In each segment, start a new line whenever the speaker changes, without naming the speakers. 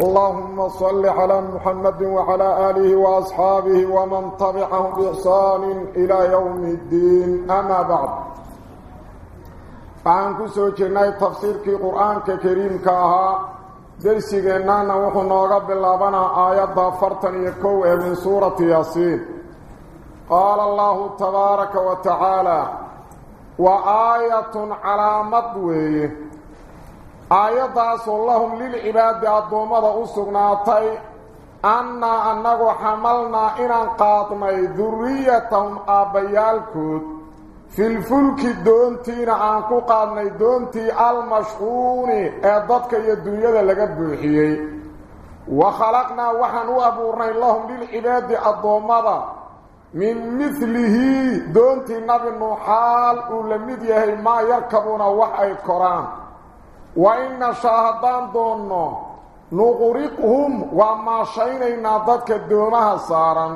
اللهم صل على محمد وعلى آله وأصحابه ومن تبعهم بإحسان إلى يوم الدين. أما بعد فعن كسو جرناي تفسير كي قرآن كريم كاها. درسي جنانا وحنا رب اللابنا آيات فرطن يكو من سورة ياسين. قال الله تبارك وتعالى وآية على مضويه آيات صلهم للعباد الضومة أسرناتي أننا أنه حملنا إن قاطم ذريتهم أبيالكود في الفلك دونتين عنكو قادنا دونتي المشهون أعدادك يدوية لكبوحيي وخلقنا وحن أبورنا اللهم للعباد الضومة من مثله دونتي نبي النحال ولمديه ما يركبون وحي القرآن وإن شاهدان دونو نغرقهم وما شينينا ضدك الدومها صارا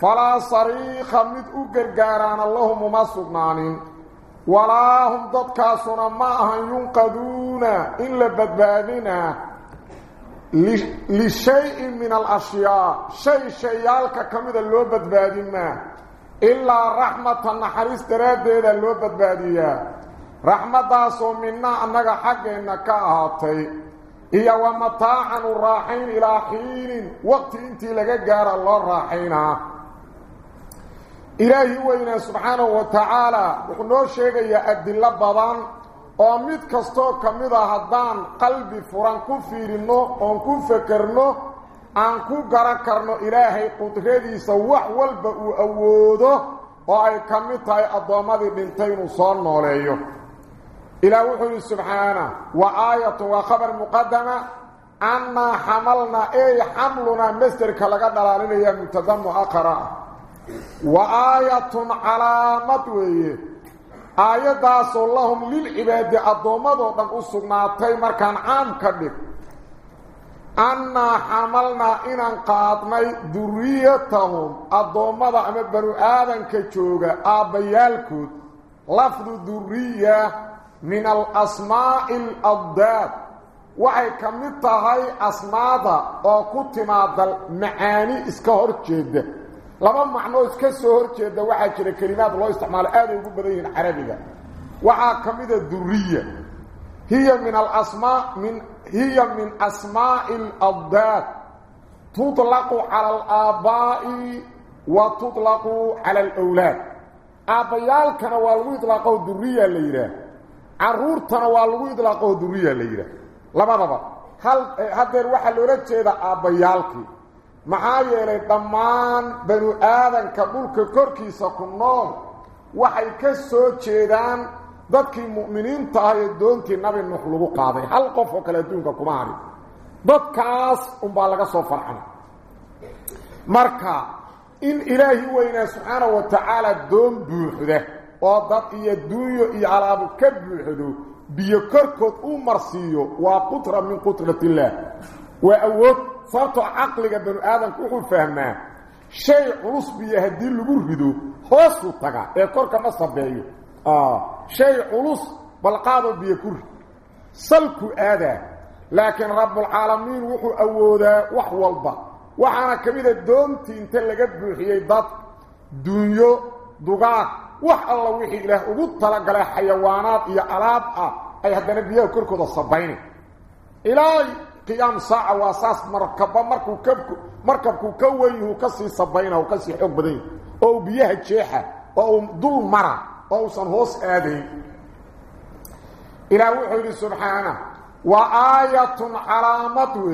فلا صريخ مد أقرقاران اللهم مصدنان ولا هم ضدك صنماها ينقذون إلا بدبادنا لشيء من الأشياء شيء شيالك كمد اللو بدبادنا إلا رحمة النحريس تراد اللو بدبادية raaxayn ilaa xiinin waqti intii laga gaara loo raaxaynaa ilaahi weynaa subxaanahu wa tacaalaa wuxuu noo sheegayaa adillo badan oo mid kastoo ka mid a haddaan qalbi furan ku fiirinno oon ku fekerno aan ku garan karno ilaahay qudradiisa wax walba uu awoodo oo ay ka mid tahay addoommadii dhintay inuu soo nooleeyo إلى وحي سبحانه وآية وخبر مقدمة أنا حملنا أي حملنا مستر كالغا دلالين يا متضم أقرأ. وآية علامة وي آية داس اللهم للعباد الضومد ودن أسقناتي مركان عام كبير. أنا حملنا إن قاطمي ذريتهم الضومد أمد بنو آدم كتشوغا آبيالكود. لفظ ذرية من الأسماء الأضداد. وحي كمتهاي أسماء أو كتماد المعاني اسكهر جيدة لما معنى اسكسهر جيدة وحي كده كلمات الله استعمال آده يقول بديه العربية وحي كمت الدرية هي من الأسماء من هي من أسماء الأضداد. تطلق على الآباء وتطلق على الأولاد. آبيال كانوا يطلقوا الدرية اللي caruurtana waa lagu idlaaqoo duriya la yidhaah labadaba hal haddeer waxaa loola jeedaa aabbayaalkii maxaa yeelay dhammaan banu aadanka dhulka korkiisa ku nool waxay ka soo jeedaan dadkii mu'miniinta ah ee doontii nabi nuux lagu qaaday hal qof oo kale adduunka kuma hadhin dadkaas unbaa laga soo farxana marka in ilaahi weynaa subxaanahu wa tacaala doon buuxda oo dad iyo duunyo iyo alaabu ka buuxdo biyo korkood u marsiiyo waa qutra min qutrati illaah waa awood sababtoo caqliga banu aadamku wuxuu fahmaa shay culus biyo haddii lagu rido hoosuu taga ee korka ma sabeeyo shay culus balqaadoo biyo ku rid salku aadaa laakiin rabbulcaalamiin wuxuu awoodaa wax walba waxaana ka mida doontii inta laga buuxiyey dad duunyo dugaag وحالله وحي إله أبوت تلقل حيوانات إيا ألاب أي هذا نبي يكركو ذا الصبعين إلهي قيام ساعة وأساس مركبة مركو كبكو مركبكو كويه وكسي صبعين وكسي حب ذي أو بيه الشيحة أو دول مرة أو سنهوس آدي إلهي وحي سبحانه وآية علامته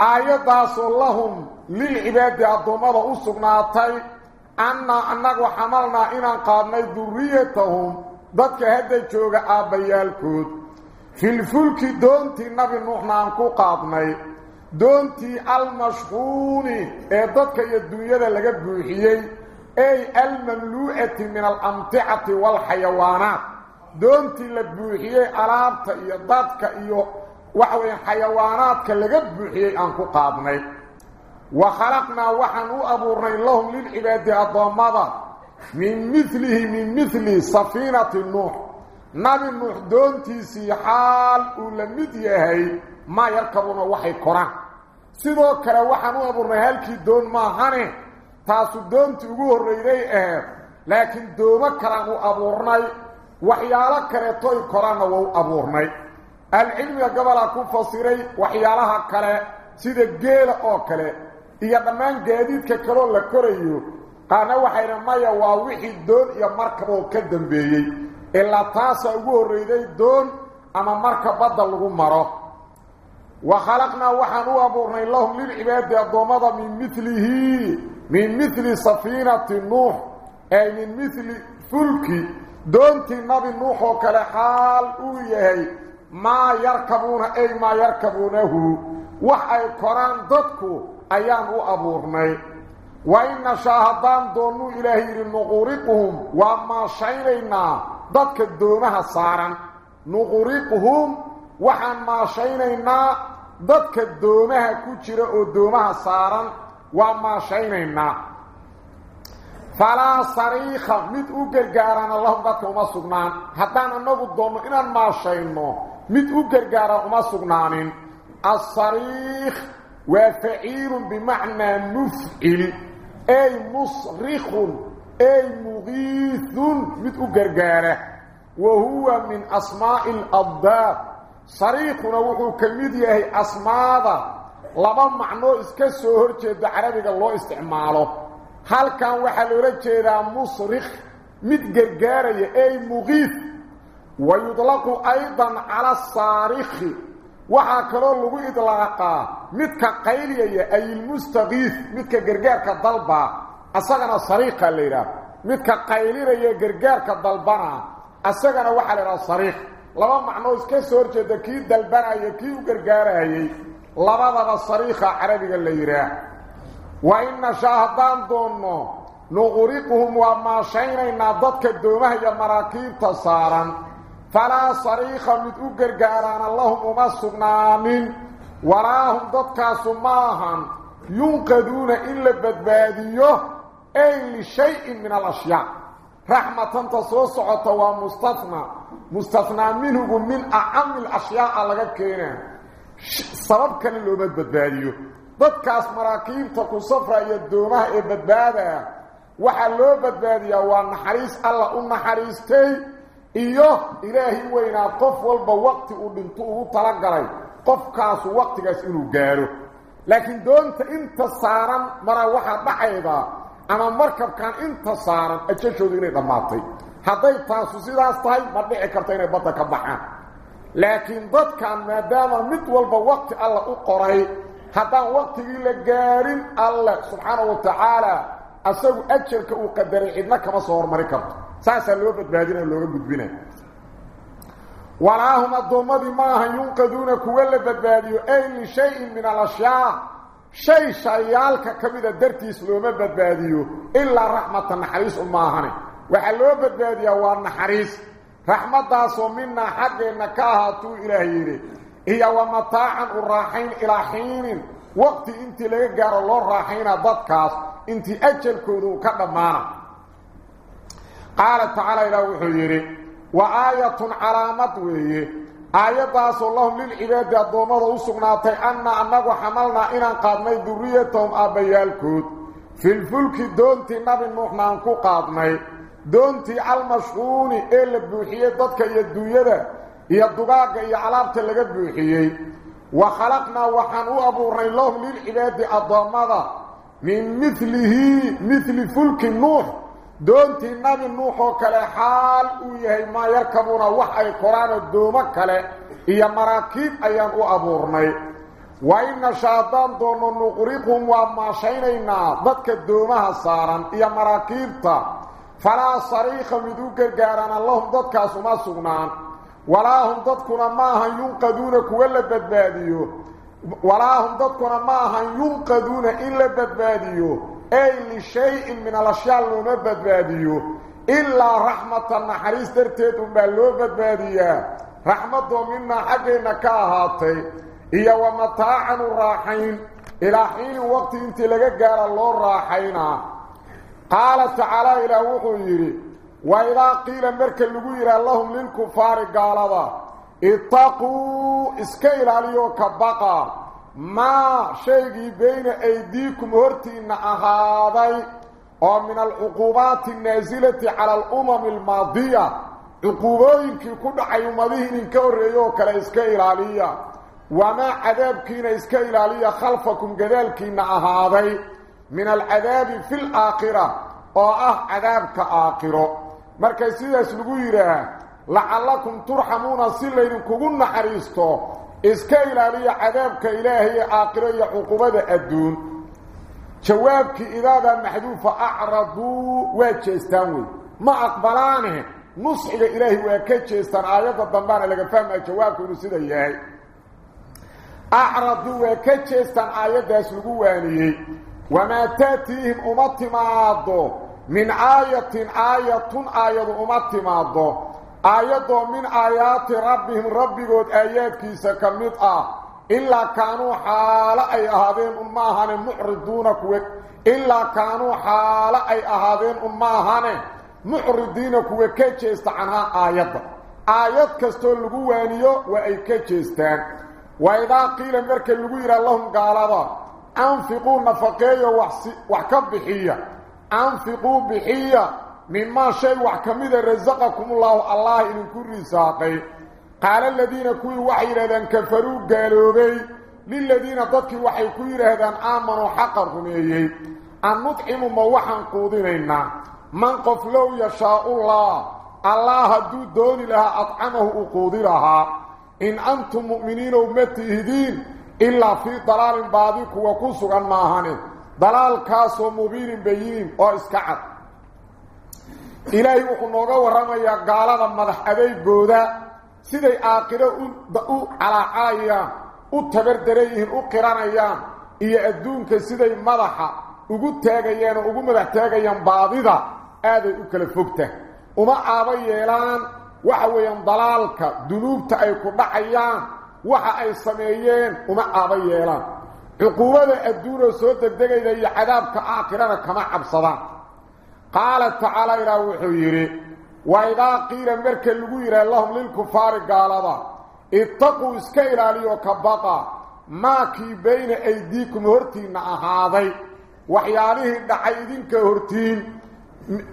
آية داس لهم للعبادة الضمضة أسقناتي inaan qaadnay durriyatahum dadka hadda jooga aabbayaalkood filfulki doontii nabi nuuxna aan ku qaadnay doontii almashquuni ee dadka iyo dunyada laga buuxiyey ay almamluu'ati min alamticati waalxayawaanaat doontii la buuxiyey alaabta iyo dadka iyo waxa weeye xayawaanaadka laga buuxiyey aan ku qaadnay وخلقنا وحن أبو الرين لهم للعبادة الضمضة. من مثله من مثل صفينة النوح. نبي النوح دون تيسي حال أولا مديهي ما يركبون وحي القرآن سيدو كرا وحن أبو الرين هلك دون ما هنه. تاسو دون تيقوه الرئي لكن دون كرا أبو الرين وحيالك كريتو القرآن وو أبو الرين العلم يقبل أكون فصيري وحيالها كرا سيدو جيل أو كرا. Iyo dhammaan gaadiidka kaloo la korayo qaarna waxayna maya waa wixii doon iyo markaboo ka dambeeyey ilaa taasaa ugu horreyday doon ama marka badda lagu maro wa khalaqnaa waxaan u abuurnay lahum lilcibaadi addoommada min milihi min mili safiinati nuux ay min mili fulki doontii nabi nuux oo kale xaal uu yahay maa yarkabuuna ay maa yarkabuunahu wax ay koraan dadku ayaan u abuurnay wa in nashaa haddaan doonnuu ilaahay yidhi nuquriquhum waa maashaynaynaa dadka doomaha saaran nuquriquhum waxaan maashaynaynaa dadka doomaha ku jira oo doomaha saaran waa maashaynaynaa falaa sariikha mid u gargaarana lahum dadka uma sugnaan haddaan annagu doonno inaan maashayno وفعيل بمعنى مفعل أي مصرخ أي مغيث مثل جرجارة وهو من أسماء الأضاب صريخ نوحه كميديا هي أسماء لما معنى إسكسه هرشي دعربي الله استعماله هل كان وحل رجي مصرخ مثل قرقارة أي مغيث ويطلق أيضا على الصارخ waxaa kaloo lagu idlaaqaa midka qayliyaya ay ilmustakiif midka gargaarka dalba asagana sariiqa la yidhaah midka qaylinaya gargaarka dalbana asagana waxaa la yidhaha sariiq laba macnoo iska soo horjeeda kii dalbanaya kii u gargaarayay labadaba sariiqa carabiga la yidhaah wa in nashaa haddaan doonno nuquriquhum waa maashaynaynaa dadka doomaha iyo maraakiibta saaran فلا صريخ من أقرقاران اللهم أمسقنا من ولا هم ضدك سماهم ينقذون إلا بدباديه أي شيء من الأشياء. رحمة تصوص عطوى مستثنى مستثنى منه من أعم الأشياء على قد سبب كان اللي أمد بدباديه ضدك أسمراكيب تقول صفر يدونه إبدبادة. وحلو بدباديه وأن حريس الله أم حريستي alla iyo ilaahi weynaa qof walba waqti uu dhinto ugu talagalay qofkaasu waqtigaas inuu gaaro laakiin doonta inta saaran maraa waxaa dhacayda ama markabkan inta saaran ajashoodu inay dhammaatay hadday taasu sidaas tahay ma dhici karto inay badda ka baxaan laakiin dadkan maadaama mid walba waqti alla u qoray haddaan waqtigii la gaarin alle subxaanahu wa tacaala asagu ajarka uu qadaray cidna kama soo hormari karto ساسا لوقت بادين لو غدبنا ولاهم الضم بما ينقذون كل بباديو أي شيء من الأشياء؟ شيء شيالك كبيده درتي لو ما إلا رحمة نحريس امهن وحلو بباديا وان حريس رحمة داس منا حق نكاه تو إلى هيري هي ومطاع الراحين إلى حين. وقت انت لغا لو راحين بودكاست انت أجل كودو كدمانه قال تعالى إلى وحيره وآية علامات ويه ايات الله للعباد ضمر وسغنات أن انغ حملنا ان دوريتهم أبي ابيالكود في الفلك دونت نبي محمد كو قادم دونت المشغول إلى بوحية ددك يدويرا يا دغاغ يا علامته لغا بوحية. وخلقنا وحن أبو ري الله للعباد ضمر من مثله مثل فلك النوح دونتي النبي نوح وكله حال ويهي ما يركبون وحي قرآن الدومة كله إيا مراكيب أيام أبورني وإن شادان دون نقريكم وما شينينا بدك الدومة السارة إيا مراكيب تا فلا صريخ مدوك القارن اللهم ضدك أسما سغنان ولا هم ضدكنا ماها ينقذونك ولا بدباديو ولا هم ضدكنا ماها ينقذون إلا بدباديو أي لشيء من الأشياء اللي نبت باديو إلا رحمة النحريس ترتيتم باللوبت باديا رحمة منا حق نكاهاتي. إيا ومطاعن الراحين. إلى حين وقت انت لقال الله الراحين. قال تعالى إلى وقيري وإذا قيل مرك اللقير اللهم للكفار قال هذا اتقوا اسكيل عليو كباقا ما شيغي بين أيديكم هرتينا هذاي أو من العقوبات النازلة على الأمم الماضية. عقوبين كل قد حي امدين ان كوريو كلا اسكا الهاليا وما عذابكين اسكا الهاليا خلفكم جدالكين هذاي من العذاب في الآخرة وآه أه عذابك اخره مركز سيده لعلكم ترحمون سيلين كوغن حريستو ah iska ilaaliya cadaabka ilaahay ee aakhiro iyo cuqubada adduun jawaabkii idaadaa maxduufa acraduu waa jeestaan wey ma aqbalaane nusxiga ilaahay waa ka jeestaan aayadda dambaana laga fahmaya jawaabku inuu sida yahay acraduu waa ka jeestaan aayaddaas lagu waaniyey wamaa taatiihim uma timaado min aayatin aayatun aayadu uma timaado aayadoo min aayaati rabbihim rabbigood aayaadkiisa ka mid ah ilaa kaanuu xaalo ay ahaadeen un ma ahane mucriduuna kuwe ilaa kaanuu xaalo ay ahaadeen un ma ahane mucridiina kuwa ka jeesta canhaa aayadda aayad kastoo lagu waaniyo waa ay ka jeestaan wa idaa qiila marka lagu yidhaha lahum gaalada anfiquu nafaqeeyo wax ka bixiya anfiquu bixiya مما شيء وحكم إذا رزقكم الله الله إن كل رزاقي. قال الذين كوي وحي لذن كفروا قالوا بي للذين تطكي وحي كوي لذن آمنوا حقرهم إيهي أن نطعم موحا قوضينينا من قفلو يشاء الله. الله دود دون لها أطعمه أقوض لها إن أنتم مؤمنين ومتهدين إلا في ضلال بعضك وكسوغا ماهانه. ضلال كاس ومبين بيين وإسكعت ilaahay wuxuu nooga warramayaa gaalada madax adeygooda siday aakhiro u calaacalayaan u tabardaran yihiin u qiranayaan iyo adduunka siday madaxa ugu taagayaan oo ugu madax taagayaan baadida aaday u kala fogta uma aaba yeelaan waxa weeyaan dalaalka dunuubta ay ku dhacayaan waxa ay sameeyeen uma aaba yeelaan cuquubada adduunoo soo degdegayda iyo cadaabka aakhirana kama cabsadaan قال تعالى وحو يري وإذا قيل مركا لغو يري اللهم للكفار قال اتقوا اسكيل علي وكبقى ما كي بين أيديكم هرتين أهاضي وحياليه دعايدين كهرتين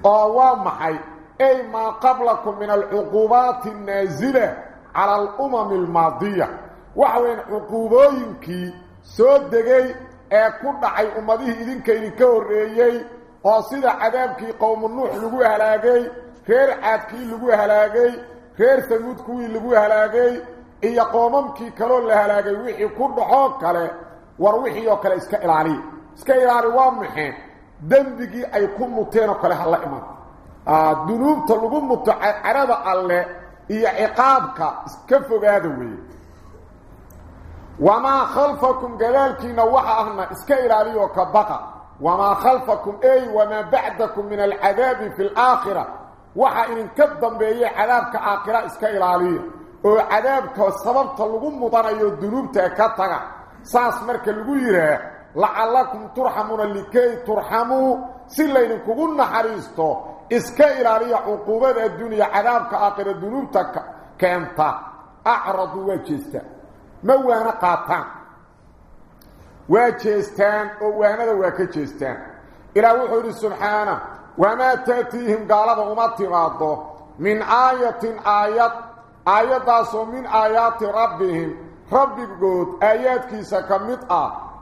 أوامحي أي ما قبلكم من العقوبات النازلة على الأمم الماضية وحوين عقوبينك سود دقي أكون دعي أمديه إذن كي لكهر ريي oo sida cadaabkii qowmu nuux lagu halaagay reer caadkii lagu halaagay reer samuud kuwii lagu halaagay iyo qoomamkii kaloo la halaagay wixii ku dhaxoo kale war wixii oo kale iska ilaaliya iska ilaali waa maxeen dembigii ay ku muteen oo kale hala iman dunuubta lagu muto carada alle iyo ciqaabka iska fogaada weeye wamaa khalfakum gadaalkiina waxa ahna iska ilaaliyo ka baqa وما خلفكم أي وما بعدكم من العذاب في الآخرة. وحا إن كدن بأي عذابك آخرة إسكا إلالية. وعذابك والسبب تلقون مضانيو الدنوب تأكدتك ساس مركة الغيرة لعلكم ترحمون لكي ترحموا. سلين كغن حريستو. إسكا إلالية عقوبة الدنيا عذاب كاخره الدنوب تأكدتك كأنت أعرض وجهتك موانا قاطعك واجستان أو وهنه واكجستان إلى وحده سبحانه وما تاتيهم قالوا وما تيمادو من إيه ايات ايات من ايات ربهم رب قد ايات كيسا كميت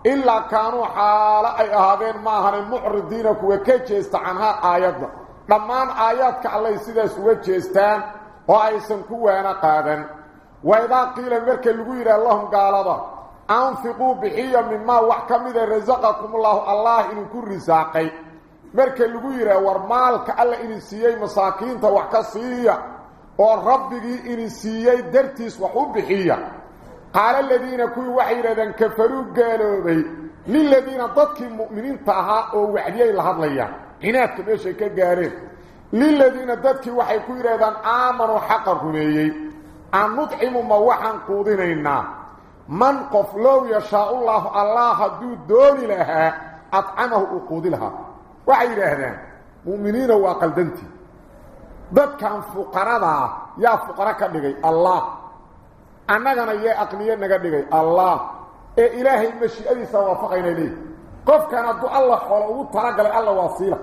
الا كانوا حال اي اهدين ما هن معرضين وكجست عنها ايات ضمان ايات كالله سيده وجستان أو ايسن كو وهنه قادن وإذا قيل المركة اللي قيل اللهم قال الله أنفقوا بحية مما وحكم إذا رزقكم الله. الله إن كن رزاقي. مركا لغيرا ورمالك ألا إن سيئي مساكين توحكا سيئي وربك إن سيئي درتيس وحو بحية. قال الذين كوي وحيرا ذن كفروا قالوا بي. للذين ضدك المؤمنين تاها أو وحديا إلا هدليا إناتك بيشي كالقارف للذين ضدك وحيكوا إذا آمنوا حقا كنيي. أن نطعموا موحا قوضينينا من قف لو يشاء الله الله دو دون لها أطعمه أقود لها وعي لهنا مؤمنين وأقل دنتي. ضد كان فقراء يا فقراء كبيري الله. أنا كان يا أقنية نكبيري الله. إي إلهي مشي أبي سوافقين لي قف كان دو الله حوله وطرق لأ الله واصيله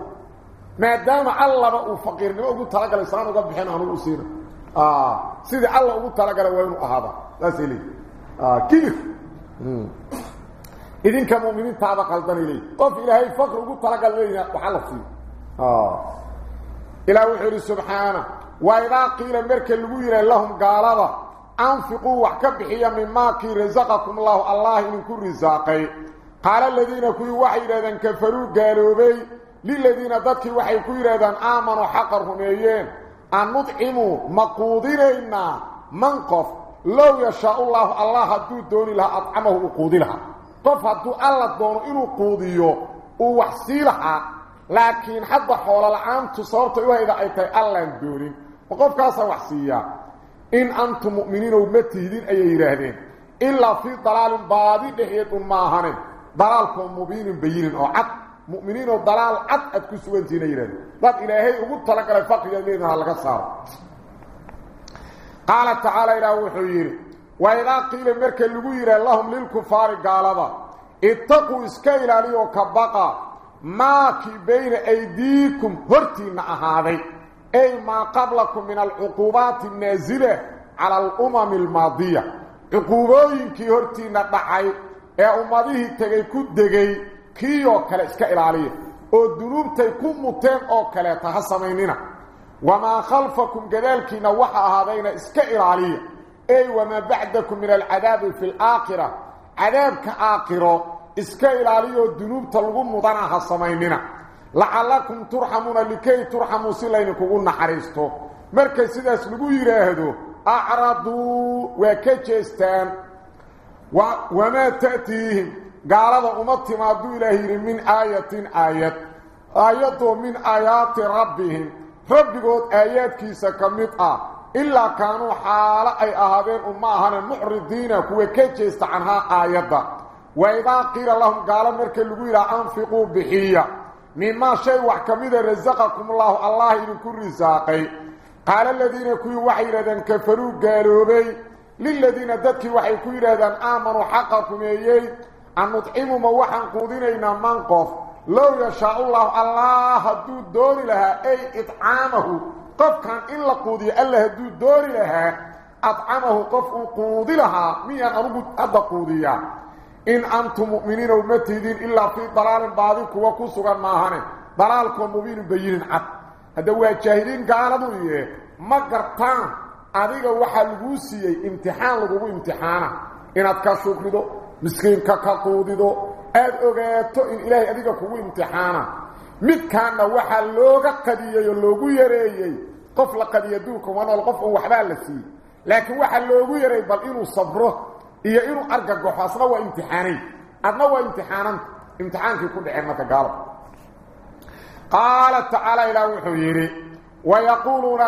ما دام الله وفقير نبقى وقلت لك الإسلام وقلت بحينه نبقى وصيره آه سيدي الله وقلت لك الوين أهذا لا سيليه آه، كيف؟ إذن كان مؤمنين طاب قلبنا لي وفي الله الفقر قلت لك لينا وحلف في آه. إلى وحي سبحانه وإذا قيل مرك لو يرى لهم قالوا أنفقوا وحكب حي مما كي رزقكم الله. الله من كل رزاق. قال الذين كوي وحي يريدن قالوا بي للذين ذات وحي كوي آمنوا حقرهم إيين. أن نطعموا مقودين من قف. لو يشاء الله الله هدو دوني لها أطعمه وقودي لها. قف هدو الله دونه إنه قوديو ووحسي لها. لكن حد حول العام تصورت إيوه إذا أيتي الله دوني. وقف كاسا وحسيا. إن أنتم مؤمنين ومتهدين أي يراهدين. إلا في ضلال بادي لحية ماهن ضلالكم مبين بيين أو عقل مؤمنين وضلال عد أد كسوانتين يرين ضد إلهي وقد طلق الفقر يلينها لك الصار قال تعالى إلى وحيير. وإذا قيل مركا اللقوير اللهم للكفار قال هذا اتقوا إسكيل عليه وكبقى ما كي بين أيديكم هرتين هذا أي ما قبلكم من العقوبات النازلة على الأمم الماضية. عقوبين كي هرتين نطعي أي أمضيه تغي كدغي كيو كلا اسكا إلالية oo dunuubtay ku muteen kale وما خلفكم جبالكين وحا هذين اسكائر علي أي وما بعدكم من العذاب في الآخرة. عذاب آخرة اسكائر علي ودنوب تلغو مضانا حصمينينا. لعلكم ترحمون لكي ترحموا سيلينك قلنا حريستو. مركز سيداس لغو يراهدو. أعرضوا وكتشستان وما تأتيهم. قالوا هذا أمت ما دو إلهي من آية آيات آية من آيات ربهم. ربكود آيات كيسا كمتها إلا كانوا حالا أي أهدين أماهنا معرضين كوي كيجيست عنها آيات وإذا قيل لهم قال مركا لقيل أنفقوا بحية مما شيء وحكمد رزقكم الله الله إذن رزاقي قال الذين كوي وحيرا كفروا قالوا بي للذين ددك وحي كويرا آمنوا حقكم إيي أن نطعم ما وحن قودينينا منقف لو يشاء الله الله هدو دوري لها. أي إطعامه. قف كان إلا قودي. ألا هدو دوري لها. أطعمه قف قودي لها. ميان أربط أدى قوديا إن أنتم مؤمنين ومتهدين إلا في ضلال بعضك وكسوغا ماهانه ضلالكم مبين بيين عد هذا هو الجاهلين قالوا إيه؟ ما قرطان. adiga waxa lagu siiyay imtixaan lagu imtixaana inaad ka shukrido aad ogaato in ilaahay adiga kugu imtixaana midkaana waxa looga qadiyay oo loogu yareeyay qof la qadiyo duulka wana qof oo waxba la siiyay laakiin waxa loogu yareey bal inuu sabro iyo inuu argagaxo asna waa imtixaanay adna waa imtixaanan imtixaankii ku dhacay marka gaalo qaala ta'ala ila wuxuu yiri ويقولون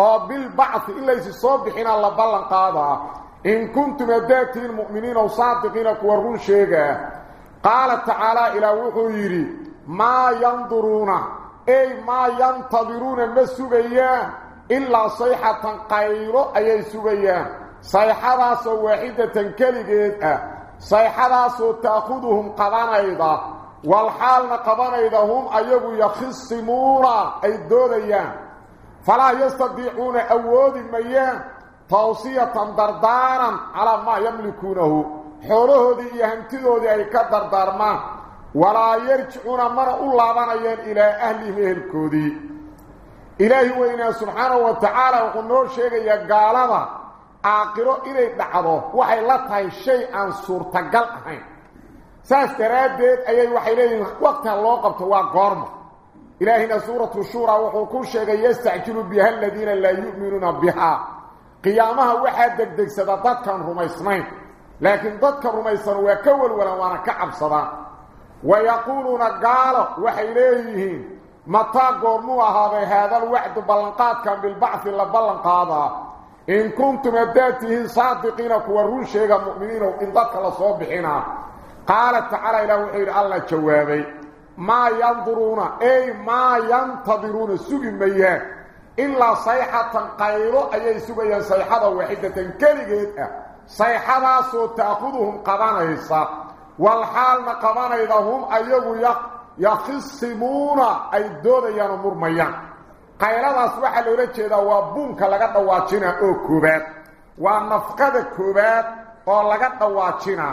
أو بالبعث الا يصبحنا الله بلنقادا ان كنتم ذاتي المؤمنين وصادقين كورون شيغا قال تعالى إلى وحيري ما ينظرون اي ما ينتظرون مسوغيان الا صيحه قيرو اي سوغيان صيحه واحدة كليجه صيحداسو تاخذهم قبانيدا والحال قبانيدا هم ايغو يخصمون اي دوديان فلا يستطيعون أود ميان توصية دردارا على ما يملكونه. حوله دي يهمتده دي كدردار ما. ولا يرجعون مرء الله بنيان إلى أهله الكودي. إلهي وإنا سبحانه وتعالى وقلنا الشيخ يقالب آقروا إلي بعضه وحي لطه شيئا سورتقلقه ساسترات ديت أي وحي لدي وقتها اللوقب تواق غرمه إلهنا سورة الشورى وحكو شيغا يستعجل بها الذين لا يؤمنون بها. قيامها واحد دقدق سدا كان رميسنين لكن ضدك رميسن وكول ولا وأنا كعب صدا ويقولون قال وحيليهين متى قرموا هذا الوعد بلنقات كان بالبعث اللي بلنقاضا. إن كنتم أداتهم صادقين كورون شيئا مؤمنين وإن ضدك لصوبحنا. قال تعالى إلى وحير الله جوابي. ما ينظرون أي ما ينتظرون سوء مياه. إلا صيحة قيرو أي سوء صيحة واحدة كالجيد صيحة سو تأخذهم قبانيسا والحال قبانيدا هم أيغو يخصمون أي qayladaas waxa loola jeedaa waa buunka laga dhawaajina oo koobaad waa nafqada koobaad oo laga dhawaajina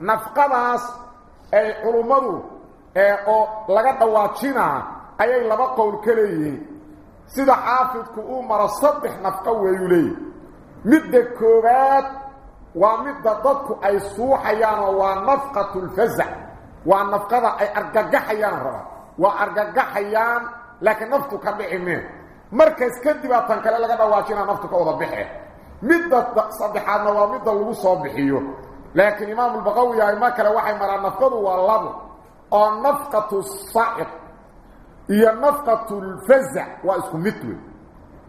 nafqadaas ay culumadu ee oo laga dhawaajina ayay laba qowl ka leeyihiin sida xaafidku uu maro saddex nafqo weeyu leeyahy midda koobaad waa midda dadku ay suuxayaan waa nafqatulfazac waa nafqada ay argagaxayaan raba waa argagaxayaan laakiin naftu ka dhici meen markaas kadib tan kale laga dhawaajina naftu ka wada bixe midda saddexaadna waa midda lagu soo bixiyo laakiin imaam albaqawi ay ma kale waxay maraan nafqadu waa labo oo nafqatu sa'iq iyo nafqatu alfaza waa isku mid wey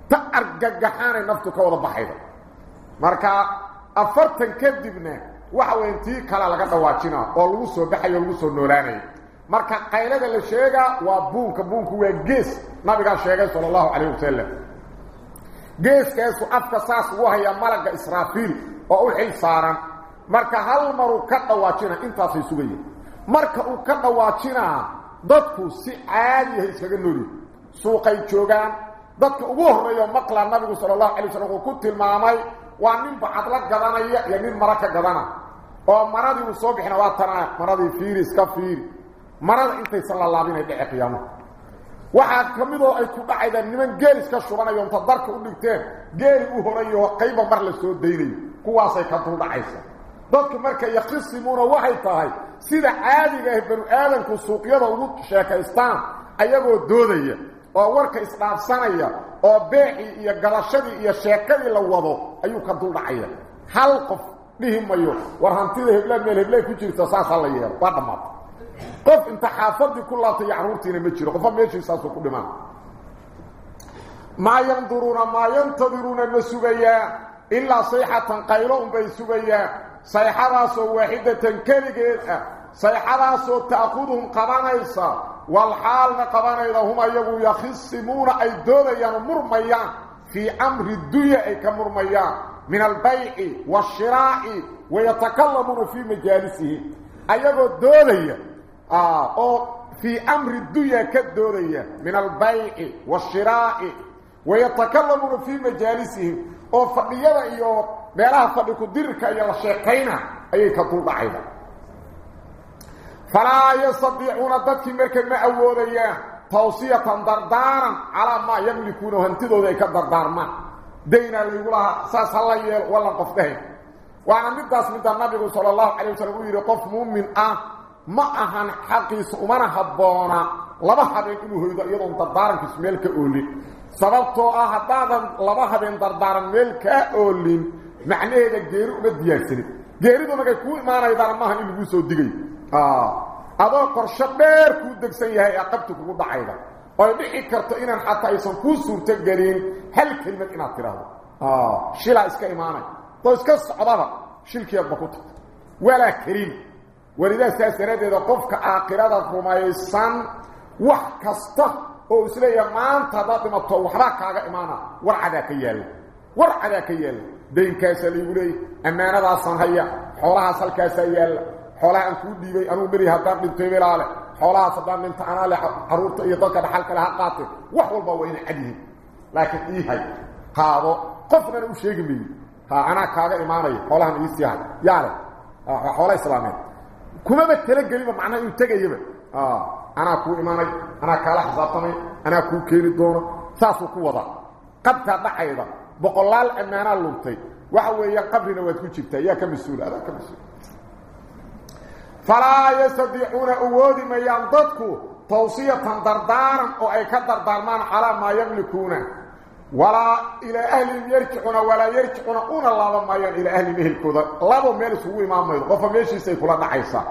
ta argagaxaanay naftu ka wada baxayda marka afartan kadibna waxa weyn tii kale laga dhawaajina oo lagu soo baxayo lagu soo noolaanayo marka qaylada la sheega waa buunka buunku waa gees nabiga sheegay sallallahu alayhi wasallam geeskaasu afka saas ugu haya malaga israafiil oo u xil saaran marka hal maru ka dhawaajina intaasay sugayeen marka uu ka dhawaajina dadku si caadi ah iskaga nooli suuqay joogaan dadka ugu horeeyo maqla nabigu sallallahu alayhi wasallam ku tilmaamay waa nin bacad la gadanaya iyo nin mara ka gadana oo maradii uu soo bixina waa tanaa maradii fiiris ka fiiri marada intaysan la laabinay dhici qiyaamo waxaa ka mid oo ay ku dhacaydaa niman geel iska shubanayo inta darka u dhigteen geeli u horayo qayba mar la soo daynayo kuwaasay ka dul dhacaysa dadku marka yakhisimuuna waxay tahay sida caadiga ah banu aadanku suuqyada ugu sheekaystaan ayagoo doodaya oo warka isdhaafsanaya oo beecii iyo gadashadii iyo sheekadii la wado ayuu ka dul dhacaya hal qof dhihi mayo war hantida hebla meel heblay ku jirta saasaa la yeelo waa dhammaata qof inta xaafadii ku laabtay caruurtiina ma jiro qofa meeshiisaasuu ku dhimaan maa yanduruuna maa yantadiruuna ma sugayaan ilaa sayxatan qaylo unbay sugayaan سيحراس واحدة كالجيد سيحراس تأخذهم قبان إيسا والحال قبان إذا هم يقول يخصمون أي دوليا مرميا في أمر الدوية كمرميا من البيع والشراء ويتكلمون في مجالسه أيضو الدولية آه، في أمر الدوية كالدولية من البيع والشراء ويتكلمون في مجالسه oo fadhiyada iyo meelaha fadhi ku dirka iyo la sheekayna ayay ka dul dhacayda falaa yastadiicuuna dadkii markay ma awoodayaan tawsiyatan dardaaran calaa maa yamlikuuna hantidooda ay ka dardaarmaan daynaa laygu lahaa saas hala yeel wallan qof dhahay waana midaas midda nabigu sala allahu calay wasalam uu yidhi qof muumin ah ma ahan xaqiisa umana habboona laba habeen inuu hoydo iyadoon dardaarankiisu meel ka oolin sababtoo ah haddaadan laba habeen dardaaran meel kaa oolin macnaheeda geeri uma diyaarsanin geeridu markay kuu imaanaydana maahan in laguu soo digay adoo qorsho dheer kuu degsan yahay ee qabti kugu dhacayda oy dhici karto inaan xataa aysan kuu suurto gelin hal kelimad inaad tidhaahdo shilaa iska imaanay oo iska socdaba shilkiiadba ku tagto walaa kariim walidaas saas daraaddeeda qofka aakhirada rumaysan wax kasta oo isleeyahay maanta haddaad dhimato waxbaa kaaga imaana warcadaa ka yaalla warcadaa ka yaalla daynkaasaa laygu leeyay ammaanadaasaan haya xoolahaas halkaasaa yaalla xoolaha aan kuu dhiibay anugu meri haddaan dhinto bilaale xoolahaas haddaan dhinto anaa le caruurta iyo dadka dhaxal kale ha qaatee wax walba waa inay cad yihiin laakiin ii hay qaado qofnana u sheegi mayo ha anaa kaaga imaanayo xoolahan iisii hay yaa leh xoola islaameed kumaba talagelinba macnaha inuu tegayaba anaa kuu imaanay anaa kuu keeni doono saasuu ku wada qabtaa dhacayda boqolaal ammaanaa luntay waxa weeyaan qabrina waad ku jirtaa yaa ka mas-uula adaa ka mas-uul falaa yastadiicuuna awoodi mayaan dadku توصية دردارا أو أي كدردارمان على ما يملكونه ولا إلى أهل يرجعون ولا يرجعون الله ما إلى أهل مهل كذا لابو ميلس هو إمام ميل قف ميشي سيكولا نحيسا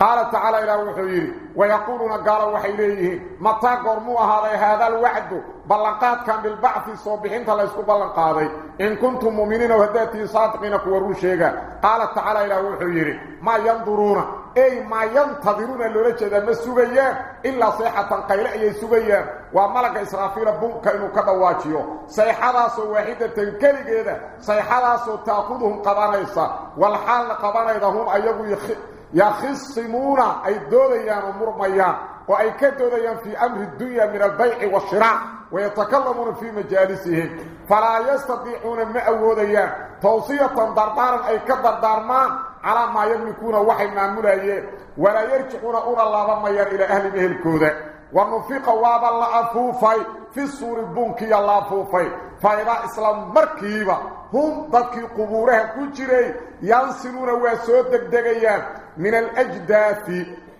قال تعالى إلى وحيري ويقولون قالوا وحيليه متى قرموا هذا هذا الوعد؟ بلنقات كان بالبعث صوبحين تلا يسكو بلنقاضي. إن كنتم مؤمنين وهداتي صادقين كورو شيئا. قال تعالى إلى وحيري ما ينظرون. أي ما ينتظرون اللولجة ما سوغيان إلا صيحة قيلة أي سوغيان وملك إسرافيل بنك إنو كدواتيو صيحة واحدة كالي كده صيحة سو تأخذهم قبانيسا. والحال قبانيسا هم أيضو يخي يخصمون أي دوديان ومرميان وأي كدوديان في أمر الدنيا من البيع والشراء ويتكلمون في مجالسهم. فلا يستطيعون مأوديان توصية دردارا أي كدردارمان على ما يملكون وحي معمولين ولا يرجعون أولا الله ميان إلى أهل به الكودة. ونفق واب الله أفوفي في السور البنكي الله أفوفي فإذا إسلام مركيبا هم ضدك قبورها كجري ينسلون واسود دقدقيان من الأجداث.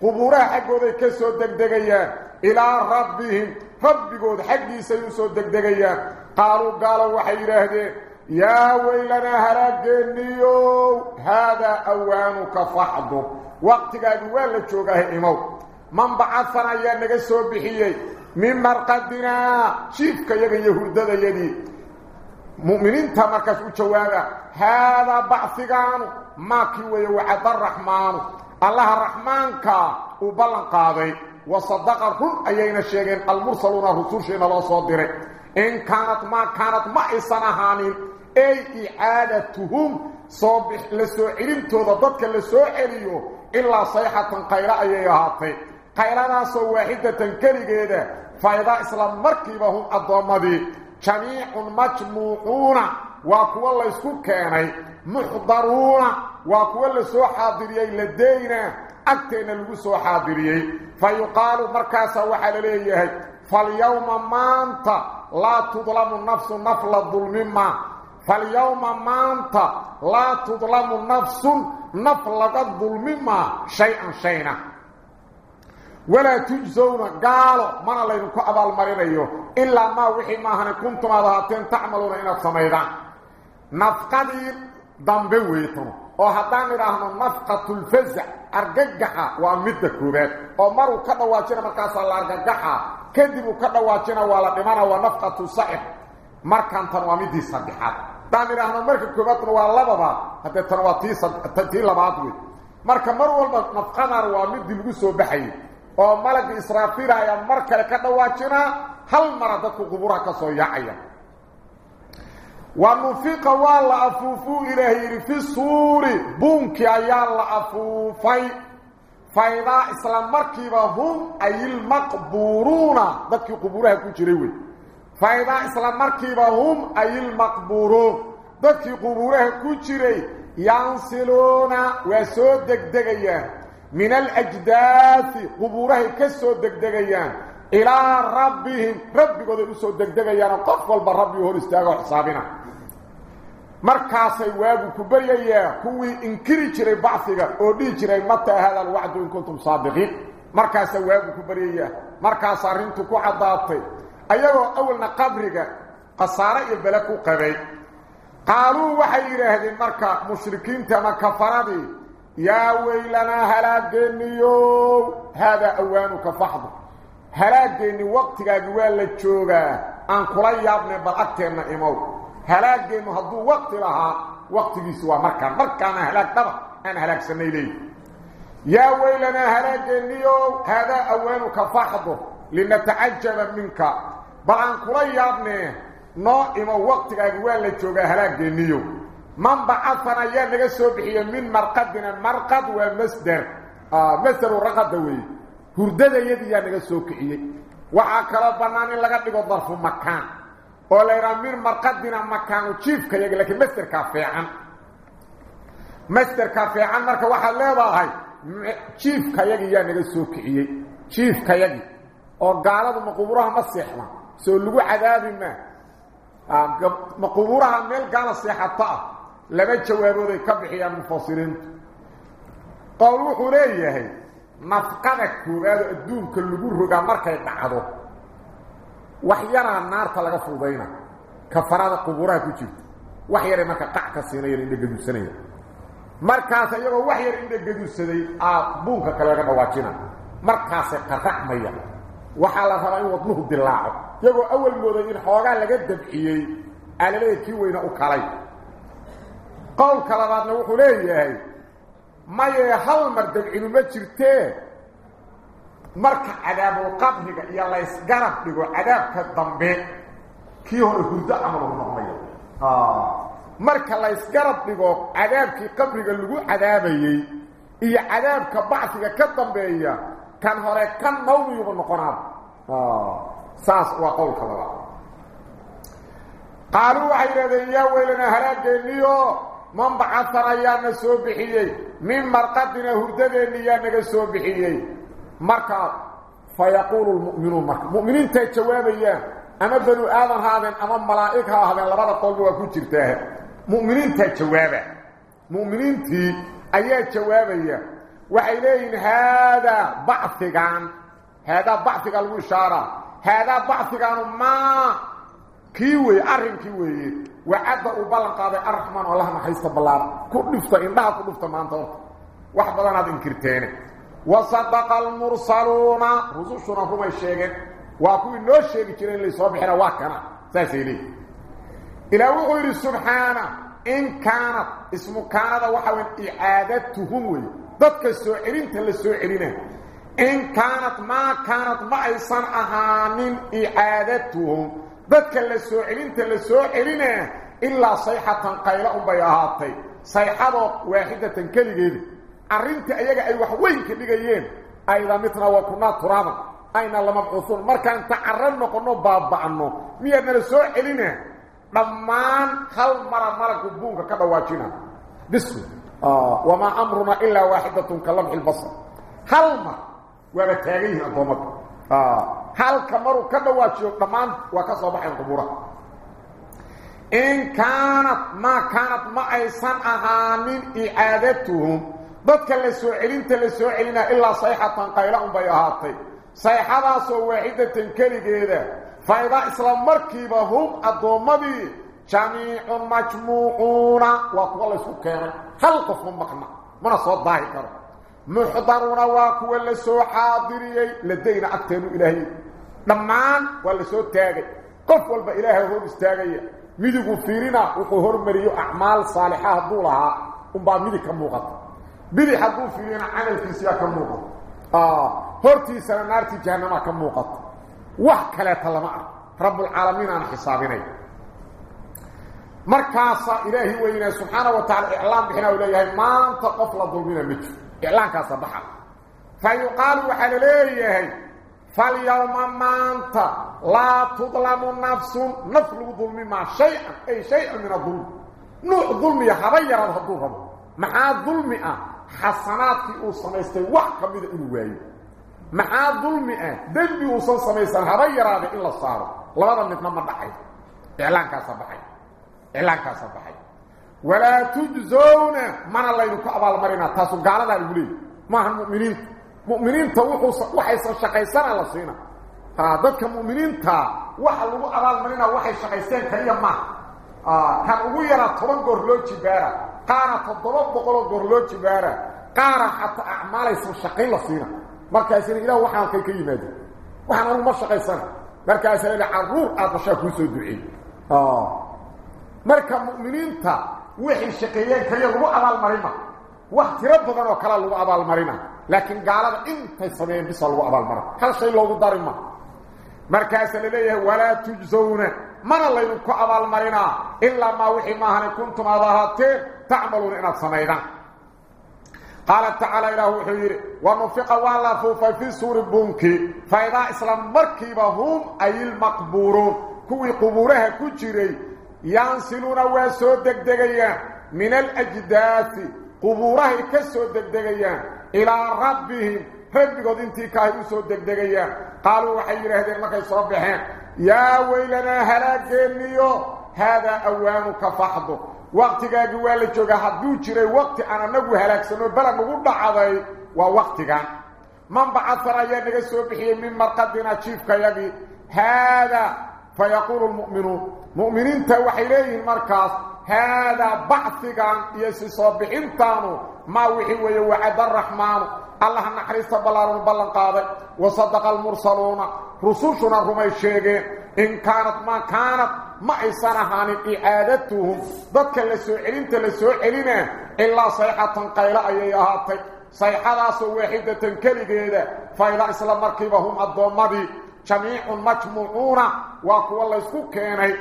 قبورها حقود كسود دقدقيان إلى ربهم. ربكود حقي سيسود دقدقيان قالوا قالوا وحيره يا ويلنا هلاقينيو هذا أوانك فحض وقت قال من بعثنا يا نغا سو بخيي من مرقدنا شيفك يغا يهودada يدي مؤمنين تمركز وجوابا هذا بعثقان ما كي وعد الرحمن الله الرحمن كا وبلن قاضي وصدق الرن ايينا شيغين المرسلون رسولنا لو سو ديري ان كانت ما كانت ما اسنهانين اي اعادتهم صبح لسو علمتودا dadka la soo celiyo illa sayhatan qayra ayay ahaatay. Qayradaas oo waahidatan kaligeeda fayda islam markiiba hum adoomadii jamiicun majmuuuna waa kuwa la isku keenay muxdaruuna waa kuwa la soo xaadiriyey ladayna agteena lagu soo xaadiriyey fayuqaalu markaasa waxaa la leeyahay falyawma maanta laa tudlamu nafsu nafla dulmima falyawma maanta laa tudlamu nafsun naf laga dulmima shay-an shayna ولا تجزون قالوا. من الله ينكو أبال مرينيو. إلا ما وحي ما هني كنتم هذاتين تعملون إنا السميدان. نفقدي دنبويتم. وحدان إراهنا نفقة الفزع. أرققها وأمد كوبات ومروا كدواتنا مركاسا الأرققها كذبوا كدواتنا ولا دمانا ونفقة الصحيح مركان تنوامدي صدحات. دان إراهنا مركا كوباتنا ولا لبضا حتى تنواتي لبعضوي مركا مروا نفقنا وأمدي لغسو بحي. Oo malag israafiil ayaa mar kale ka dhawaajina hal mar dadku quburaha ka soo yaacaya ونفق والله أفوفو إلهي في السور بونك أيا الله أفوفي فإذا إسلام مركبة هم أي المقبورون ذاتك قبورها كجريوي فإذا إسلام مركبة هم أي المقبورون ذاتك قبورها كجري ينسلون وسود دقدقيا من الأجداث قبوره كسو دغدغيان إلى ربهم. ربي قد يسو دغدغيان قفل بالرب هو استغى حسابنا. مركاسي واغو كبريا هو انكري جري بعثك أو دي جري متى هذا الوعد إن كنتم صادقين. مركاسي واغو كبريا. مركاس أرنتو كو عضاتي ايغو أولنا قبرك قصاره يبلكو قبي. قالوا وحي يرهدي مركا مشركين تما كفرادي. يا ويلنا هلاك اليوم هذا أوانك فحظ هلاك ان وقتك اجوا لا جوغا أن كل يابن بلاكتنا امو هلاك ان هذا وقت لها. وقتي سوى مركا. مركا أنا هلاك طبعا أنا هلاك سني لي يا ويلنا هلاك اليوم هذا أوانك فحظ لنتعجب منك. بل كل يابن نو امو وقتك اجوا لا جوغا من بعثنا يا نغسو بحي من مرقدنا مرقد ومصدر آه مصدر الرقد دوي هردد يدي يا نغسو كحيي وعاكرا بناني لغا دغو ظرف مكان oo la yiraahdo mir marqadina makaanu chiefka yaga laakiin masterka fiican masterka fiican marka waxa leedahay chiefka yaga yaa naga soo kiciyay chiefka yaga oo gaaladu maqbuuraha ma seexma soo lagu cadaabi ma maqbuuraha meel gaala seexata nafqada koowaad adduunka lagu rogaa markay dhacdo wax yaraa naarta laga fududayna kafarada qubuuraha ku jirta wax yaray marka qac ka siinayeen indha gaduudsanaya markaas iyagoo wax yar indha gaduudsaday aa buunka kale laga dhawaajina markaasay qarracmaya waxaa la rabaa in wadnuhu dilaaco iyagoo awal mooday in xoogaa laga dabciyey aalaleeya kii weyna u kalay qowlka labaadna wuxuu leeyahay mayee hal mar dabcinu ma jirtee marka cadaabulqabriga iyo laysgarab dhigo cadaabka dambe kii hore hurdo camal u noqmaya marka laysgarab dhigo cadaabkii qabriga lagu cadaabayey iyo cadaabka bacfiga ka dambeeya kan hore kan nawmiyuba noqonaa saas waa qowlka labaad qaaluu waxay yidhahdeen yaa weylanaa halaageenniyo من بعثر ايانا سوبحيي من مرقدنا هردنا ايانا سوبحيي مرقب فيقول المؤمنون مرقب مؤمنين تجواب ايانا أما بنو آذن هذا أما ملائكة هذا اللي رأى قلبه وكترته مؤمنين تجواب مؤمنين تجواب ايانا وعليهم هذا بعثك عن هذا بعثك المشارة. هذا بعثك عن ما. كيوي أرهم كيوي. Haadaa bacfigaanu maa kii weeye arrinkii weeye wacadda uu ballan qaaday arraxmaan oo allaha naxariista ballaara ku dhifta indhaha ku dhifta maanta horta wax badanaad inkirteene wa sadaqa almursaluuna rusushuna rumay sheegeen waa kuwii noo sheegi jiray in laysoo bixina waa kana saasay leeyihin ilaah wuxuu yidhi subxaana in kaanad ismu kaanada waxa weyn icaadatuhum إلا صيحة قيلة أمي أهاتي صيحة واحدة كليجين. أرنت أيها أي وحوين كليجين. أيضا مثنا وكنا تراما أين الله مبعوثون مركا أنت عرنو كنو بابا عنو مية من السوء إلينا. نمان خل مرا مرا كبونك كذا بسم. آه، وما أمرنا إلا واحدة كلمح البصر. هل ما وما تاريه أبو مكو آه، هل كمرو كذا القبورة إن كانت ما كانت ما أيسان أغانين إعادتهم بدك اللي سوئلين تلي سوئلين إلا صيحة تنقيلهم بيهاتي. صيحة سوئلة تنكري جيدة فإذا إسلام مركبة هم أدومدي جميع مجموعون وقوة اللي سوكينا خلقهم مقنع. من الصوت ضايكر محضرون وقوة اللي سو حاضرين لدينا أكتنوا إلهي. نمان واللي سو تاغي. قفوا البا إلهي هم استاغيه ميدكو فيرينا وخهر مريو أعمال صالحة دولها أمبا كم موغط بلي حدو فيرينا عمل كيسيا كموغط هرتي سنانارتي جهنما كموغط وحكا لا تلمع رب العالمين عن حسابيني مركاسة إلهي وإنا سبحانه وتعالى إعلان بحنا وليه ما انت قفل ظلمين مجر إعلان كاسة بحر فيقالوا حلليه يهي فاليوم ما انت لا تظلم نفس نفل ظلم ما شيء أي شيء من الظلم. نوح ظلم يحبير الهدوه مع ظلم حسنات اوصميست وحكا من الوائي مع ظلم دلبي اوصميست حبير الهدوه إلا لا لماذا من اتنمى بحي إعلان كاسا بحي إعلان كاسا بحي ولا تجزون من الله يكعب المرينة. تاسو قال الله يقولي. ما هم مؤمنين؟ مؤمنين توخو وحيسو شقيسان على سينا فدك مؤمنين تا وحا لو ابال مننا وحي شقيسان كليا ما آه كان ابو يرا تمن غورلو جبارا قارا تضرب بقولو غورلو جبارا قارا حتى اعمال يسو شقيل سينا مركز إلى الله وحا كان كيمد وحا ما شقيسان مركز إلى عروق اطشاكو سدعي آه مركز مؤمنين تا وحي شقيان كليا لو ابال مرينا وقت ربنا وكلا لو ابال لكن قال انت سمين بيصلوا ابو المره هل شيء لو دارما مركز ليه ولا تجزون. ما الله يكو ابو المرنا إلا ما وحي ما هن كنتم اضاهات تعملون ان سمينا قال تعالى له حير ونفق والله فوف في سور البنك فيضاء إسلام مركبا هم أي المقبورون. كوي قبورها كجري. ينسلون ويسود دك دك من الأجداد قبورها كسودك دغيا إلى ربهم. فبقد إنتي كاهدو سو دقدقيا قالوا وحير اهدئ لكي صبحين يا ويلنا هلاك اليوم هذا اوانك فحضو وقتك اقوالك يوغا حدو جري وقت أنا نقو هلاك سنو بلا مغود عضي ووقتك من بعد فرايان نقو سو من مرقدنا شيف كيبي هذا فيقول المؤمنون. مؤمنين تاوحي ليه المركز. هذا بعثك يسي صبحين انتانو ما وحي ويوعد الرحمن الله نحرس بلار بلن قاضي وصدق المرسلون. رسوشنا رمي الشيقين إن كانت ما كانت ما إسانهان إعادتهم ذاتك لسوعلين تلسوعلين إلا صيحة قيلة أيها صيحة واحدة كالجيدة فإذا إسلام مركبهم الضوامدي جميع مجموعون. وكو الله يسكو كيني.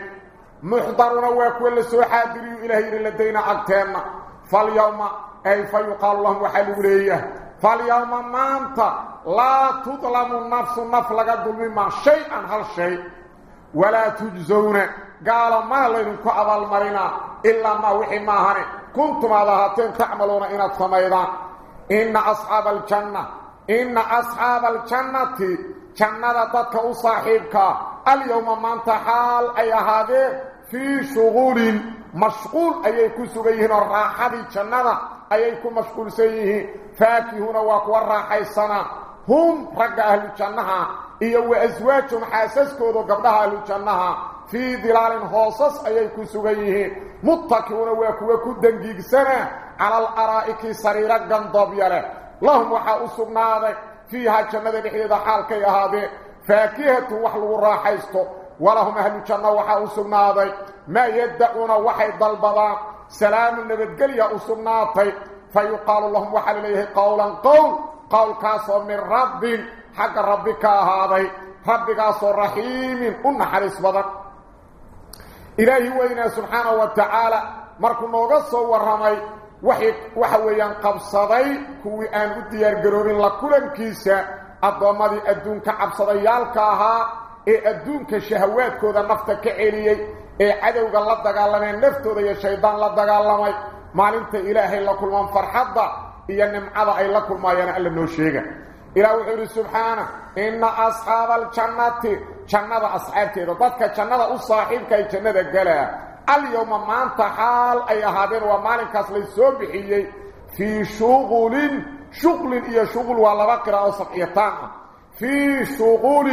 محضرون وكو الله سوحادري إلهي لدينا أكتنا فاليوم أي فيقال لهم وحلو ليه فاليوم ما أنت لا تظلم النفس نفلق الظلم شيئا هل شيء؟ ولا تجزون. قال ما لنكو أبال مرنا إلا ما وحي ما هني. كنتم هذا هاتين تعملون إن الثميدان إن أصحاب الجنة إن أصحاب الجنة. جنة تدك صاحبك. اليوم من تحال أي هذا في شغول مشغول أي كسوغيهن الراحة جنة أي مشغول سيه فاكهون وكوى الراحة السنة. هم رق أهل الجنة إيو أزواجهم حاسسكودو قبلها أهل الجنة في ظلال هوسس أي كسوغيه متكئون وكوى كدنجيق سنة. على الأرائك سريرا قنضب يله لهم وحا أسقنا فيها جنة بحيدة حالك يا هذه. فاكهة وحلو الراحيستو ولهم أهل الجنة وحا أسقنا ما يدعون وحي ضلبضا سلام النبتقل يا أسقنا فيقال لهم وحل إليه قولا قول قول كاسو من رب. حق ربك هذا. ربك رحيم. أن حرس بدر إلهي وإنا سبحانه وتعالى. مركو نوغسو ورمي weeyaan qabsaday kuwii aan u diyaar garoobin la kulankiisa addoommadii adduunka cabsadayaalka ahaa ee adduunka shahawaadkooda nafta ka celiyey ee cadowga la dagaalameen naftooda iyo shaydaan la dagaalamay maalinta ilaahay la kulmaan farxadda iyo nimcada ay la kulmaayaan alla noo sheega ilaah wuxuu yidhi subxaana inna asxaaba aljannati jannada asxaabteeda dadka jannada u saaxiibka ay jannada galaa اليوم ما انت حال اي هذين ومالك اصلي سوبحيي في شغل شغل يا شغل ولا بقرا أو صفيتان في شغل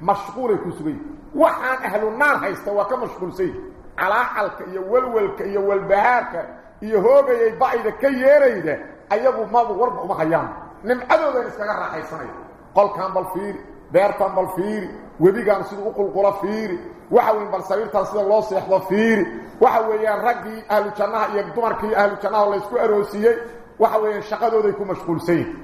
مشغول كسبي. وحان أهل النار هيستوا كما مشغول سي. على حلك يا ولولك يا والبهارك يا هوغ يا بعيده كيريده ايغو ما ورب ما خيان نم أدو بين سغ راح يصني قل كان بالفير بير كان بالفير ودي كان سد قل قل فير. وحا وين بالسبير تاس لو سيخ فير. وحا ويان رغي أهل الجنه يا دمرك أهل الجنه الله يسكو أروسية. وحا ويان شقادوده كو مشغول سي.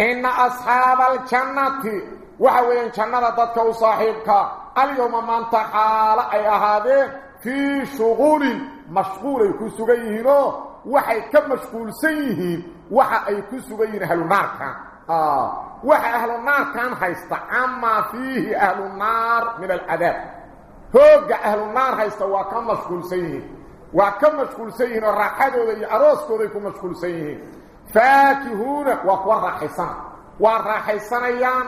إن أصحاب الجنة وحوين جنده ضدك وصاحبك. اليوم من تعالى أي اهاده في شغول مشغول يكون سغيهنا وحي كم مشغول سيه وحي يكون سغيهنا أهل النار كان. آه. وحي أهل النار كان حيستعمى فيه أهل النار من الاداب فوق أهل النار حيستوى وكم مشغول سيه. وكم مشغول سيه الرحاد وذي اروسك وذيكم مشغول سيه. فاكهون وقوى الرحيسان وقوى الرحيسان ايان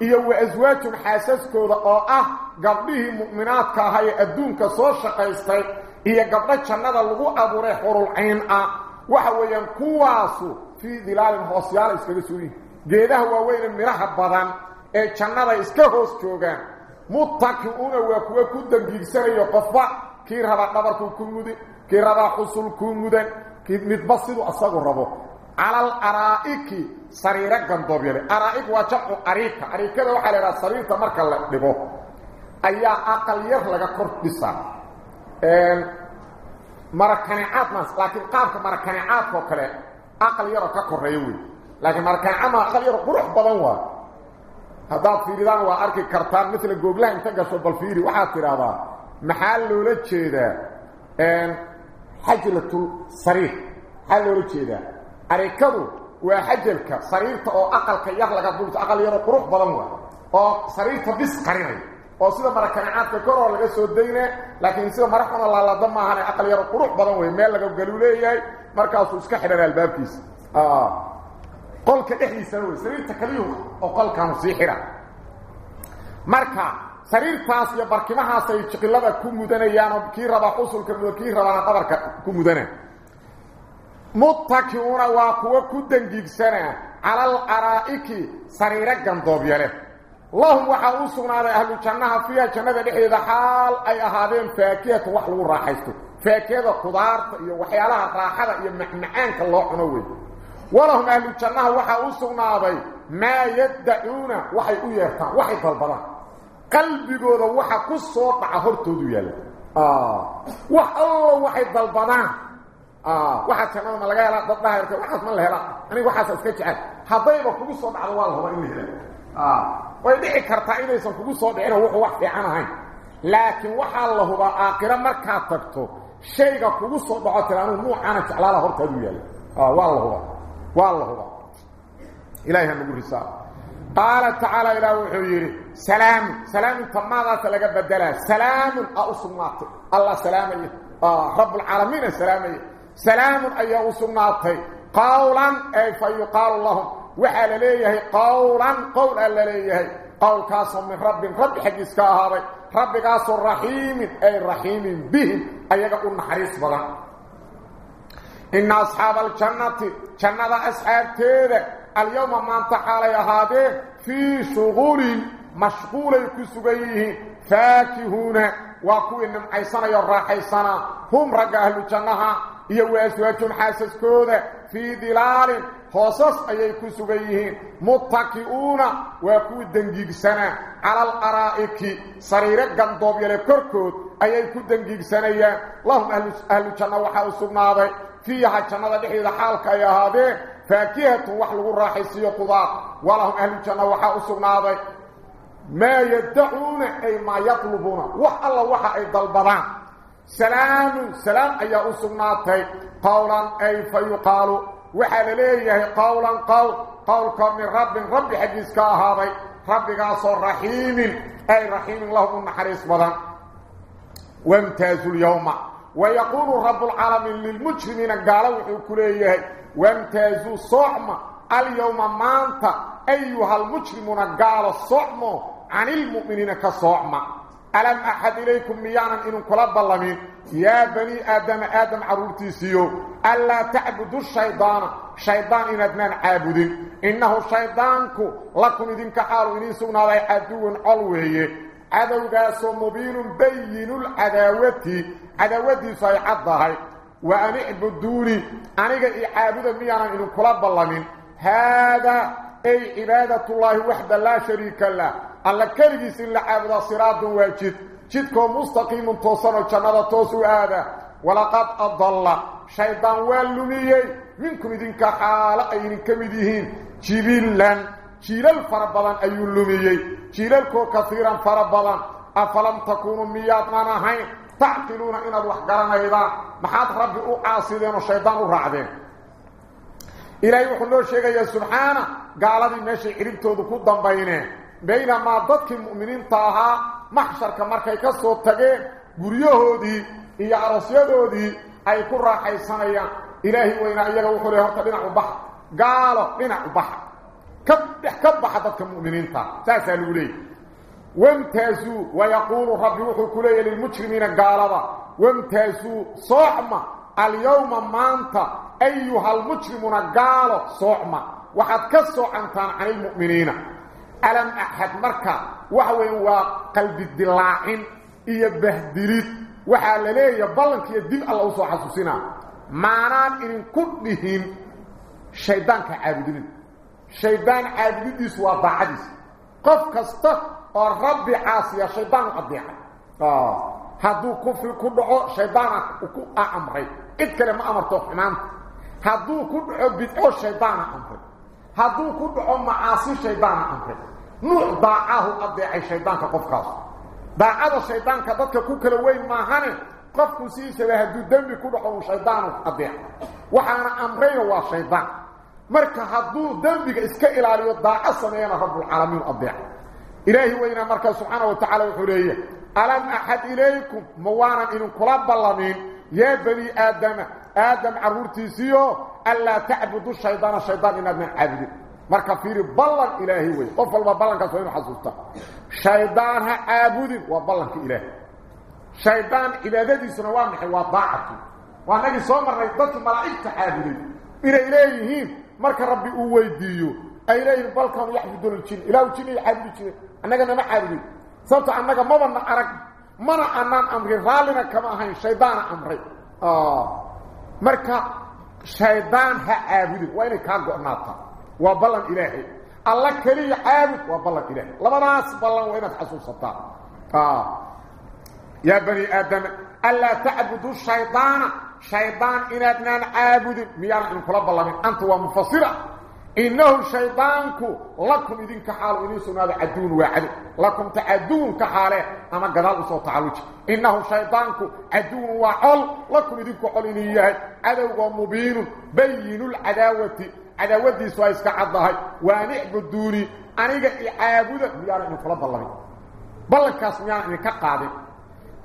iyo wa aswaajum xaasaskooda oo ah gabdhihii mu'minaadka ahaa ee adduunka soo shaqaystay iyo gabdho jannada lagu abuuray xurul cayn ah waxa weeyaan kuwaasu fii dilaalin hoosyaala iskaga sugiin geedaha waaweyn miraha badan ee jannada iska hoos joogaan muttaki'uuna waa kuwa ku dangiigsanayo qofba kii rabaa dhabarkuu ku mudi kii rabaa xusul ku mudan kii midba siduu asagu على الأرائك سريرا غندوب يعني. أرائك وجهه أريكة. أريكة لو على سريرته مركة لدبو أيا أقل يغ لغا كورتيسا إن مركن عاد ناس. لكن قاف مركن عاد فوكله أقل يغ كوريوي لكن مركن عما أقل يغ روح بدنوا هذا في ديوان وارك كرتان مثل جوجل انت قصو بالفيري وحا تيرادا محل ولجيده إن حجلة سريح حلو لجيده arikadu waa xajalka sariirta oo aqalka yar laga dulto aqal yaroo qurux badan waa oo sariirta bis qarinaya oo sida marakanecaadka kor oo laga soo dayna laakiin sida maraxuna laalada maahan aqal yaro qurux badan wey meel laga galu leeyahay markaasuu iska xidhan albaabkiisa qolka dhexdiisana wey sariirta kaliyuhu oo qolkaanu sii xidha marka sariirtaas iyo barkimahaas ay jiqilada ku mudanayaan oo kii rabaa xusulka mudo kii rabaana qabarka ku mudana ku dangiigsanaa cala alaraa'iki sariiro gandoobyale lahum waxaa u sugnaaday ahlu jannaha fiiha jannada dhexdeeda xaal ay ahaadeen faakihatan wax lagu raaxaysto faakihada khudaarta iyo waxyaalaha raaxada iyo macmacaanka loo cuno wey walahum ahlu jannaha waxaa u sugnaaday maa yaddacuuna waxay u yeertaan waxay dalbadaan qalbigooda waxa ku soo dhaca hortoodu yaalla wax allo waxay dalbadaan waxaa jannada ma laga helaa dad dhahayarka waxaas ma la helaa aniga waxaasa iska jecel haddayba kugu soo dhacdo waa hubaa in la helaa way dhici kartaa inaysan kugu soo dhicin wuxuu wax fiican ahayn laakiin waxaa la hubaa aakhiro markaad tagto shayga kugu soo dhaco tira anuu nuucaana jeclaala hortaadu yaalla waa la hubaa waa la hubaa ilaahay ha nagu risaalo qaala tacaala ilaah wuxuu yidhi salaamun salaamun tamaadaasa laga bedelaa salaamun a u sugnaatay allah salaamaya rabbulcaalamiina سلام أيها سناتي قولا أي فيقال الله وحال ليه قولا قول ألا ليه قول كاسا من رب رب حق اسكاهاري رب كاسا الرحيم أي الرحيم به. أيها قلنا حريص بلا. إن أصحاب الجنة جنة أصحاب تيري. اليوم ما انتقال يا هذا في شغول مشغول في يكسبيه فاكهون. وكو إنهم أيصان يرى أيصان هم رقاه لجنة يواسوتون حاسس كودة في دلال خصص أي كسبيه متقئون ويكون دنجيق سنة على الأرائك سريرة قندوب يلكركود أي يكون دنجيق سنة لهم أهل الشنة وحاو السبنة فيها الشنة بحيد حالك يا هذه فاكهة وحلو الرحيسي قضاء ولهم أهل الشنة وحاو السبنة ما يدعون أي ما يطلبون وحا الله وحا أي ضلبان سلام سلام ايا اسمناتي قولا أي فيقال. وحال ليه قولا قول. قولكم من رب رب حديثك هذا رب قاصر رحيم. أي رحيم اللهم نحرس بدا وامتاز اليوم. ويقول رب العالمين للمجرمين قالوا وكليه وامتاز صعم. اليوم مانت أيها المجرمون قالوا صعم عن المؤمنين كصعمه ألم أحد إليكم ميانا إن قلب اللمين يا بني آدم آدم عرورتي سيو. ألا تعبدوا الشيطان؟ الشيطان إن أدمان عابدين إنه شيطانك لكم إذن كحالوا إن إسونا لي عدو علوهي. عدو قاسو مبين بين العداوة. عداوتي سيحضها وأن اعبدوني. أنك إعابد ميانا إن قلب اللمين هذا أي عبادة الله وحدة لا شريك الله الله كرجس العبد صراط واجد جدكم مستقيم توصن الجنادة توسو هذا ولقد أضل شيطان واللمي منكم إذن كحال أين كمدهين جبلا جلال فربلا أي اللمي جلال كثيرا فربلا أفلم تكونوا مياتنا هين تعقلون إن الله قرن أيضا محاط رب أعصدين وشيطان الرعدين إلهي وحلو الشيخ يا سبحانه قال لي ماشي عربتو دكو الضنبينين بينما ضدك المؤمنين طاها محشر كمركي كسو تغي غريوهودي يا رسيودودي أي كو راخاي سنيا الهي وين ايغا و خوري هرت دينا وبخ قالو دينا وبخ كبح كبح ضدك المؤمنين طا. تاسالوري وامتازوا ويقول رب روح الكليه للمجرمين قالوا وامتازوا صحما اليوم ما انت أيها المجرمون قالوا صحما وحد كسو عن المؤمنين. ألم أحد مركا؟ وهو هو قلب الدلاعين إيا بهدريت وحال ليه يبالنك يدين الله أوسو حسوسنا معنى إن كلهم شيطان كعابدين. شيطان عابدين سوى بعدس قف كستق الرب عاصي شيطان عبدين آه. هادو كفر كدعو شيطان أكو أعمري. كد كلمة أمرتو حمان هادو كدعو بدعو شيطان أمرتو. Hadduu ku dhaco macaasi shaydaana amray nuuc daacahu adeecay shaydaanka qofkaas daacada shaydaanka dadka ku kala weyn maahane qofku siisaba hadduu dembi ku dhaco uu shaydaanu adeeca waxaana amrayna waa shaydaan marka hadduu dembiga iska ilaaliyo daaco sameeyana rabbulcaalamiin adeeca ilaahi weynaa markaa subxaana wa tacala wuxuu leeyahay alam axad ilaykum ma waanan idinkula ballamin yaa bani aadama caabudin marka fiiri ballan ilaahi wey qof walba ballankaas waa inu xasuusta shaydaan ha caabudin waa ballanka ilaahi shaydaan cibaadadiisuna waa maxay waa daacatu waanagii soo marnay dadkii malaa'igta caabuday inay leeyihiin marka rabbi uu weydiiyo ay leeyihiin balkan yaxbuduna jin ilaahu jin ay caabudi jireen annaga nama caabudin sababto annaga mabana arag mana anaan amrin raallina kama ahayn shaydaana amray marka shaydaan ha caabudin waa inay kaa go'naata waa ballan ilaahay alla keliya caabud waa ballan ilaahay labadaas ballan waa inaad xasuusataa yaa bani aadam allaa tacbudu shaydaana shaydaan inaadnaan caabudin miyaana idinkula ballamin anta waa mufasira إنه شيطانك لكم إذن كحال إنيسون هذا عدون وعدو لكم تعدون كحاله أما قدال أصوت تعالوج. إنه شيطانك عدون وعل. لكم إذن كحال إنيه عدو ومبين بين العداوة. عداوة دي سوايس كعضها ونعبدوني أنيق إعابد. ميانا إنه فلد الله بل كاس ميانا إنه كقاعد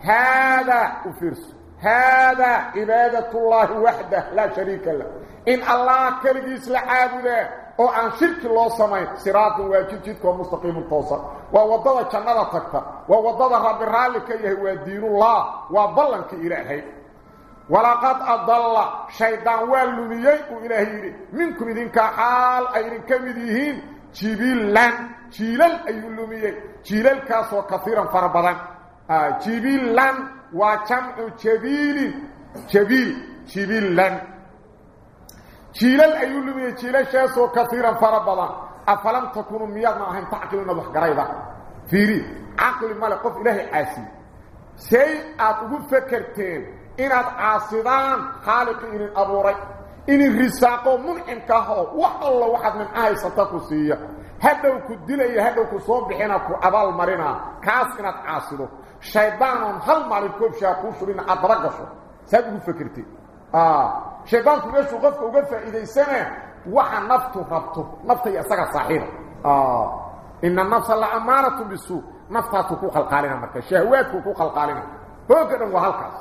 هذا أفرس. هذا عبادة الله وحده لا شريك له. إن الله كلجيس لعابده oo aan shirki loo samayn siraatun waajib jidka oo mustaqiim toosan waa wadada jannada tagta waa wadada rabbi raali ka yahay waa diinullah waa ballanka ilaahay walaqad adalla shaydaan waa lumiyey uu ilaahay yidhi minkum idinka xaal ay idinka mid yihiin jibilan jiilal ayuu lumiyey jiilalkaasoo kaiiran fara badan jibilan waa jamcu jabiilin jabiil jibilan جيلال أيو لمي جيلال شاسو كثيرا فربضا أفلم تكونوا مياد ما أهم تعقلون نضح قريبا فيري عقل ملقف إلهي عاسي سي أتقول فكرتين إن عاصدان خالق إن الأبوري إن الرساقو منعم كهو والله واحد من ستاكو سيئة هدو كدلي هدو كصوب بحنا كأبال مرنا كاس إن عاصدو شيطان هل مالكوب شاكوشرين أدرقشو سيقول فكرتين آه شيطانku meeshuu qofka waxa naftu rabto nafta iyo asaga saaxiiba ah inna nafsa la amaratu bisu naftaatu ku qalqaalina marka shahwaadku ku qalqaalina hooga dhan waa halkaas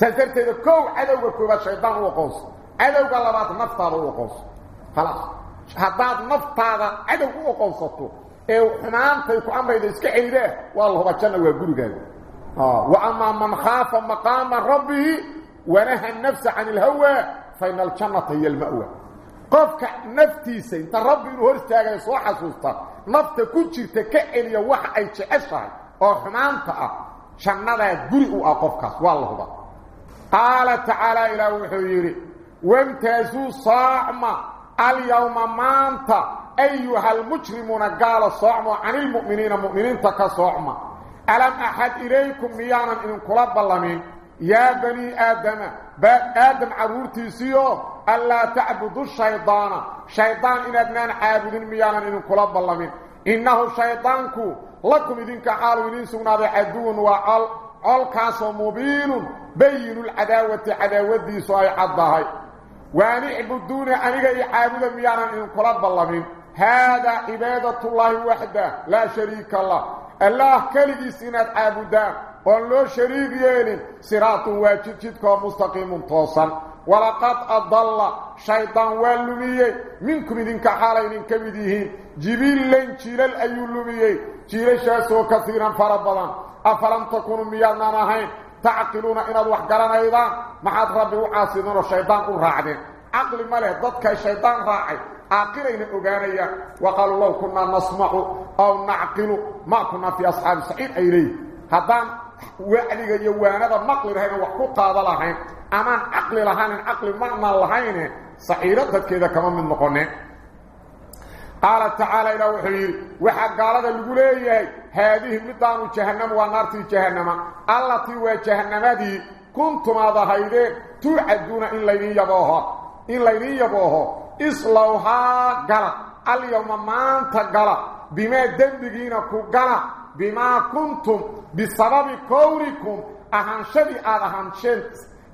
santarteeda koow cadowga koobaad shaydaan u aqoonso cadowga labaad naftaada u aqoonso khalaas haddaad naftaada cadow u aqoonsato ee xumaantay ku amrayda iska celidee waa lahuba janna waa gurigaaga wa amaa man khaafa maqaama rabbihi ونهى النفس عن الهوى فإن الجنة هي المأوى. قفك نفتيسا انت ربي إنه هرستاقا يسوى حسوستا. نفت كجرت كأليا وح أي جعشها أو حمانتا جنة قرئوا قفك والله با. قال تعالى إلى وحيري وامتازوا صاعما اليوم مانتا أيها المجرمون قال صاعما عن المؤمنين مؤمنين تكا صاعما ألم أحد إليكم ميانا إن قلب اللمين يا بني آدم آدم عرورتي سيو ألا تعبدوا الشيطان. شيطان إن أدنان عابدين ميانا إن قلب الله من إنه شيطانكو لكم إذنك حالوا إذن سونا بعدون وعال عال كاسو مبين بين العداوة عداوة سواء حدها وأن اعبدون أنك يعابد ميانا إن قلب الله من هذا عبادة الله وحده لا شريك الله الله كالذي سنة عابدان. وان لو شريك يلين صراط واجب جدكم مستقيم توصل. ولقد أضل شيطان واللومية منكم إذن كحالين كمديه جبيل لين جيلال أي اللومية جيلال شاسو كثيرا فربلا أفلم تكونوا ميادنا نهين؟ تعقلون إن الله قرن أيضا ما حد ربي وعاصدون الشيطان الرعدين عقل ماله ضدك الشيطان راعي. عقلين أغانية. وقالوا لو كنا نسمع أو نعقل ما كنا في أصحاب السعيد إليه هذا wacdiga iyo waanada maqli lahayn wax ku qaada lahayn amaan aqli lahayn aqli macna lahayn saxiiro dadkeeda kama قال تعالى إلى وحير وحق قال ذا لقوليه هذه مدان جهنم ونارتي جهنم التي وجهنم دي كنتم هذا هيدين توعدون إن لين يبوها إن لين يبوها إصلوها قال اليوم ما أنت قال بما دنبقينكو قال بما كنتم بسبب كونكم أهانشدي آد أهانشين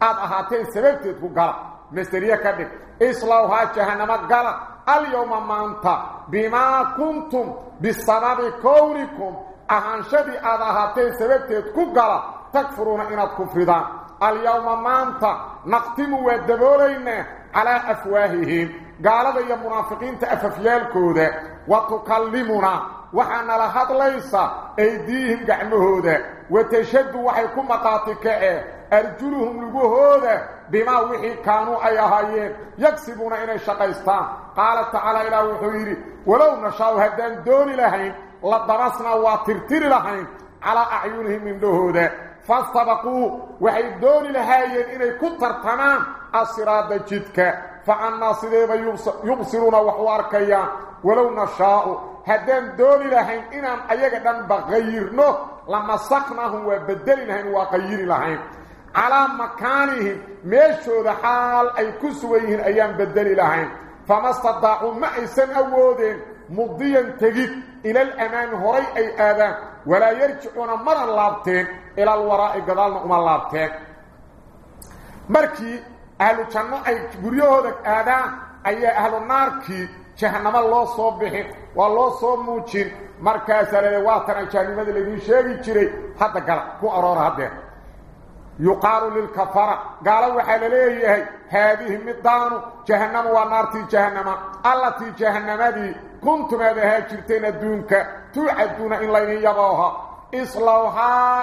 آد أهاتين سببتكم قال مستريا كدك إصلاوها جهنم قال اليوم ما أنت بما كنتم بسبب كونكم أهانشدي آد أهاتين سببتكم قال تكفرون إن الكفردان اليوم ما أنت نختم ودبولين على أفواههم. قال ذا المنافقين تأففيال كودة وتكلمنا. وحان لهاد ليس ايديهم جعمهودة وتشدوا وحي كم قاطكاء ارجلهم لبهودة بما وحي كانوا ايهايين يكسبون إلى الشقيستان قال تعالى إلى وحويري ولو نشاو هدان دون لهين لطرسنا واترتر لهين على اعينهم من لهودة فاستبقوا وحي دون لهين إلى كتر تمام السراب جدك فعنا سيده يبصرون وحواركيا ولو نشاء. هدان دول لهن ان ان ايغا دن بغيرنا لما سقناهم وبدلناهم وغير لهن على مكانه مشوا حال أي كسوين أيام بدل لهن فما استطاعوا ما اسم أودين مضيا تجد إلى الأمان هري أي اذا ولا يرجعون مرا لابتين. إلى الوراء قدالنا ام لابتين. مركي أهل جنه غريوده ادا أي أهل النار كي جهنم الله صوبه والله صوب موجير مركز له واتر جنيمه اللي شيغي جري حتى قال كو أرور هذا. يقال للكفر قالوا إيه وحي لهي هذه مدان جهنم ونار تي جهنم. التي جهنم دي. كنت بها جرتين دونك تعدون إن لا يبوها. اصلوها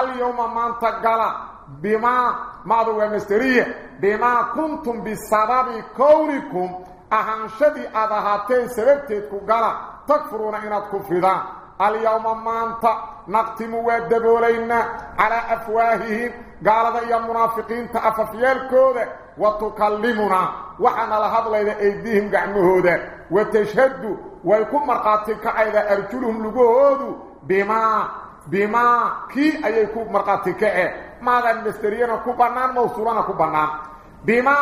اليوم ما أنت بما ما هو مستريه بما كنتم بسبب كونكم اهنشدي اضهاتين سببتكم غلا تكفرون انات كفرا اليوم ما أنت؟ نقتم ودبولين على أفواههم. قال يا منافقين تأففيالكو وتكلمنا. وحنا لهذا أيديهم قعمهود وتشهدوا ويكون مرقاتك أيضا أرجلهم لقود بما بما كي ايكو مرقاتك. إيه ماذا المستريين كبنان موصورانا كبنان بما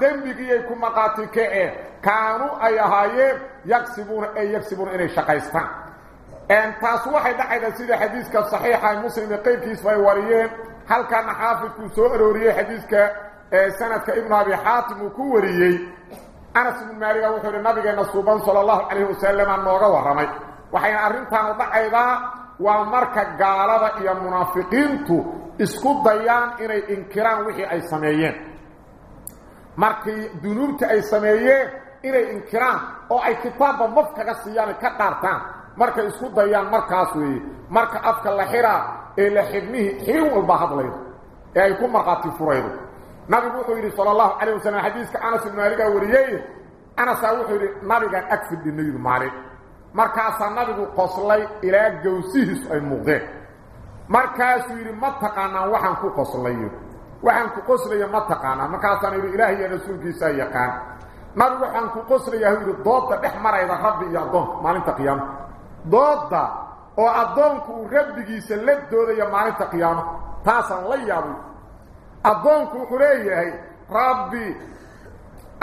دمبيكي يكون مقاتل كأه كانوا أيهايين يكسبون أي يكسبون إني شقيستان أن تاسوح دعي نسيري حديثك الصحيحة المسلم قيب كيسفاي وريين هل كان حافظ كسوئر وريين حديثك سنة ابن أبي حاتم كوريين أنس من ماريك وحور النبي نصوبا صلى الله عليه وسلم عن موغا ورمي وحين أرنتان ضعي ذا ومركة قالة إيا منافقينتو isku dayaan inay inkiraan wixii ay sameeyeen markii dunuubta ay sameeyeen inay inkiraan oo ay kitaabba maf kaga siiyaan ka dhaartaan markay isku dayaan markaas weeye marka afka la xiraa ee la xidhnihii xirin walba hadlaydo ee ay ku markhaati furaydo nabigu wuxuu yidhi sala allahu calayh wasalam xadiiska anas ibnu maaligaa wariyey anasaa wuxuu yidhi nabigaan ag fidhinaydu maalin markaasaa nabigu qoslay ilaa gawsihiisu ay muuqdeen markaasuu yidhi ma taqaanaan waxaan ku qoslayo waxaan ku qoslayo ma taqaanaan markaasaan yidhi ilaah iyo rasuulkiisaa yaqaan nabigu waxaan ku qoslayaa yidhi doodda dhex marayda rabbi iyo addoonka maalinta qiyaama doodda oo addoonku uu rabbigiisa la doodaya maalinta qiyaama taasaan la yaabay addoonku wuxuu leeyahay rabbi